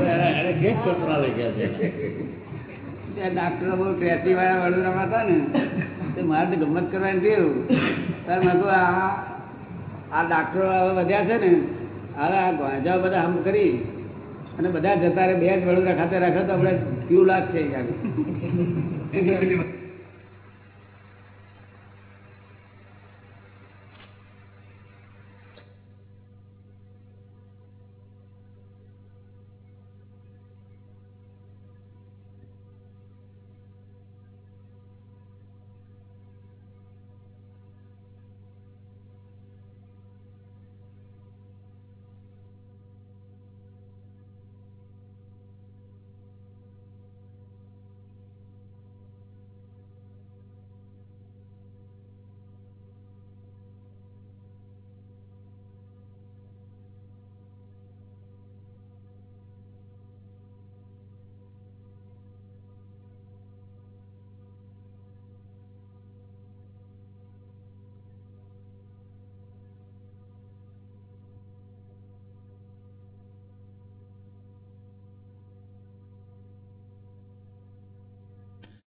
ભલા એને- એને કેક છે. ત્યાં ડાક્ટરો બહુ ટ્રેસી વાળા વડોદરામાં હતા ને, તો મારે તો ગમત કરવાની થયું ત્યારે મેં કહું આ આ ડાક્ટરો હવે વધ્યા છે ને, હવે આ ગાંજાઓ બધા હમ કરી અને બધા જતા રહે, બે જ વડોદરા ખાતે રાખે તો આપણે ક્યુ લાગશે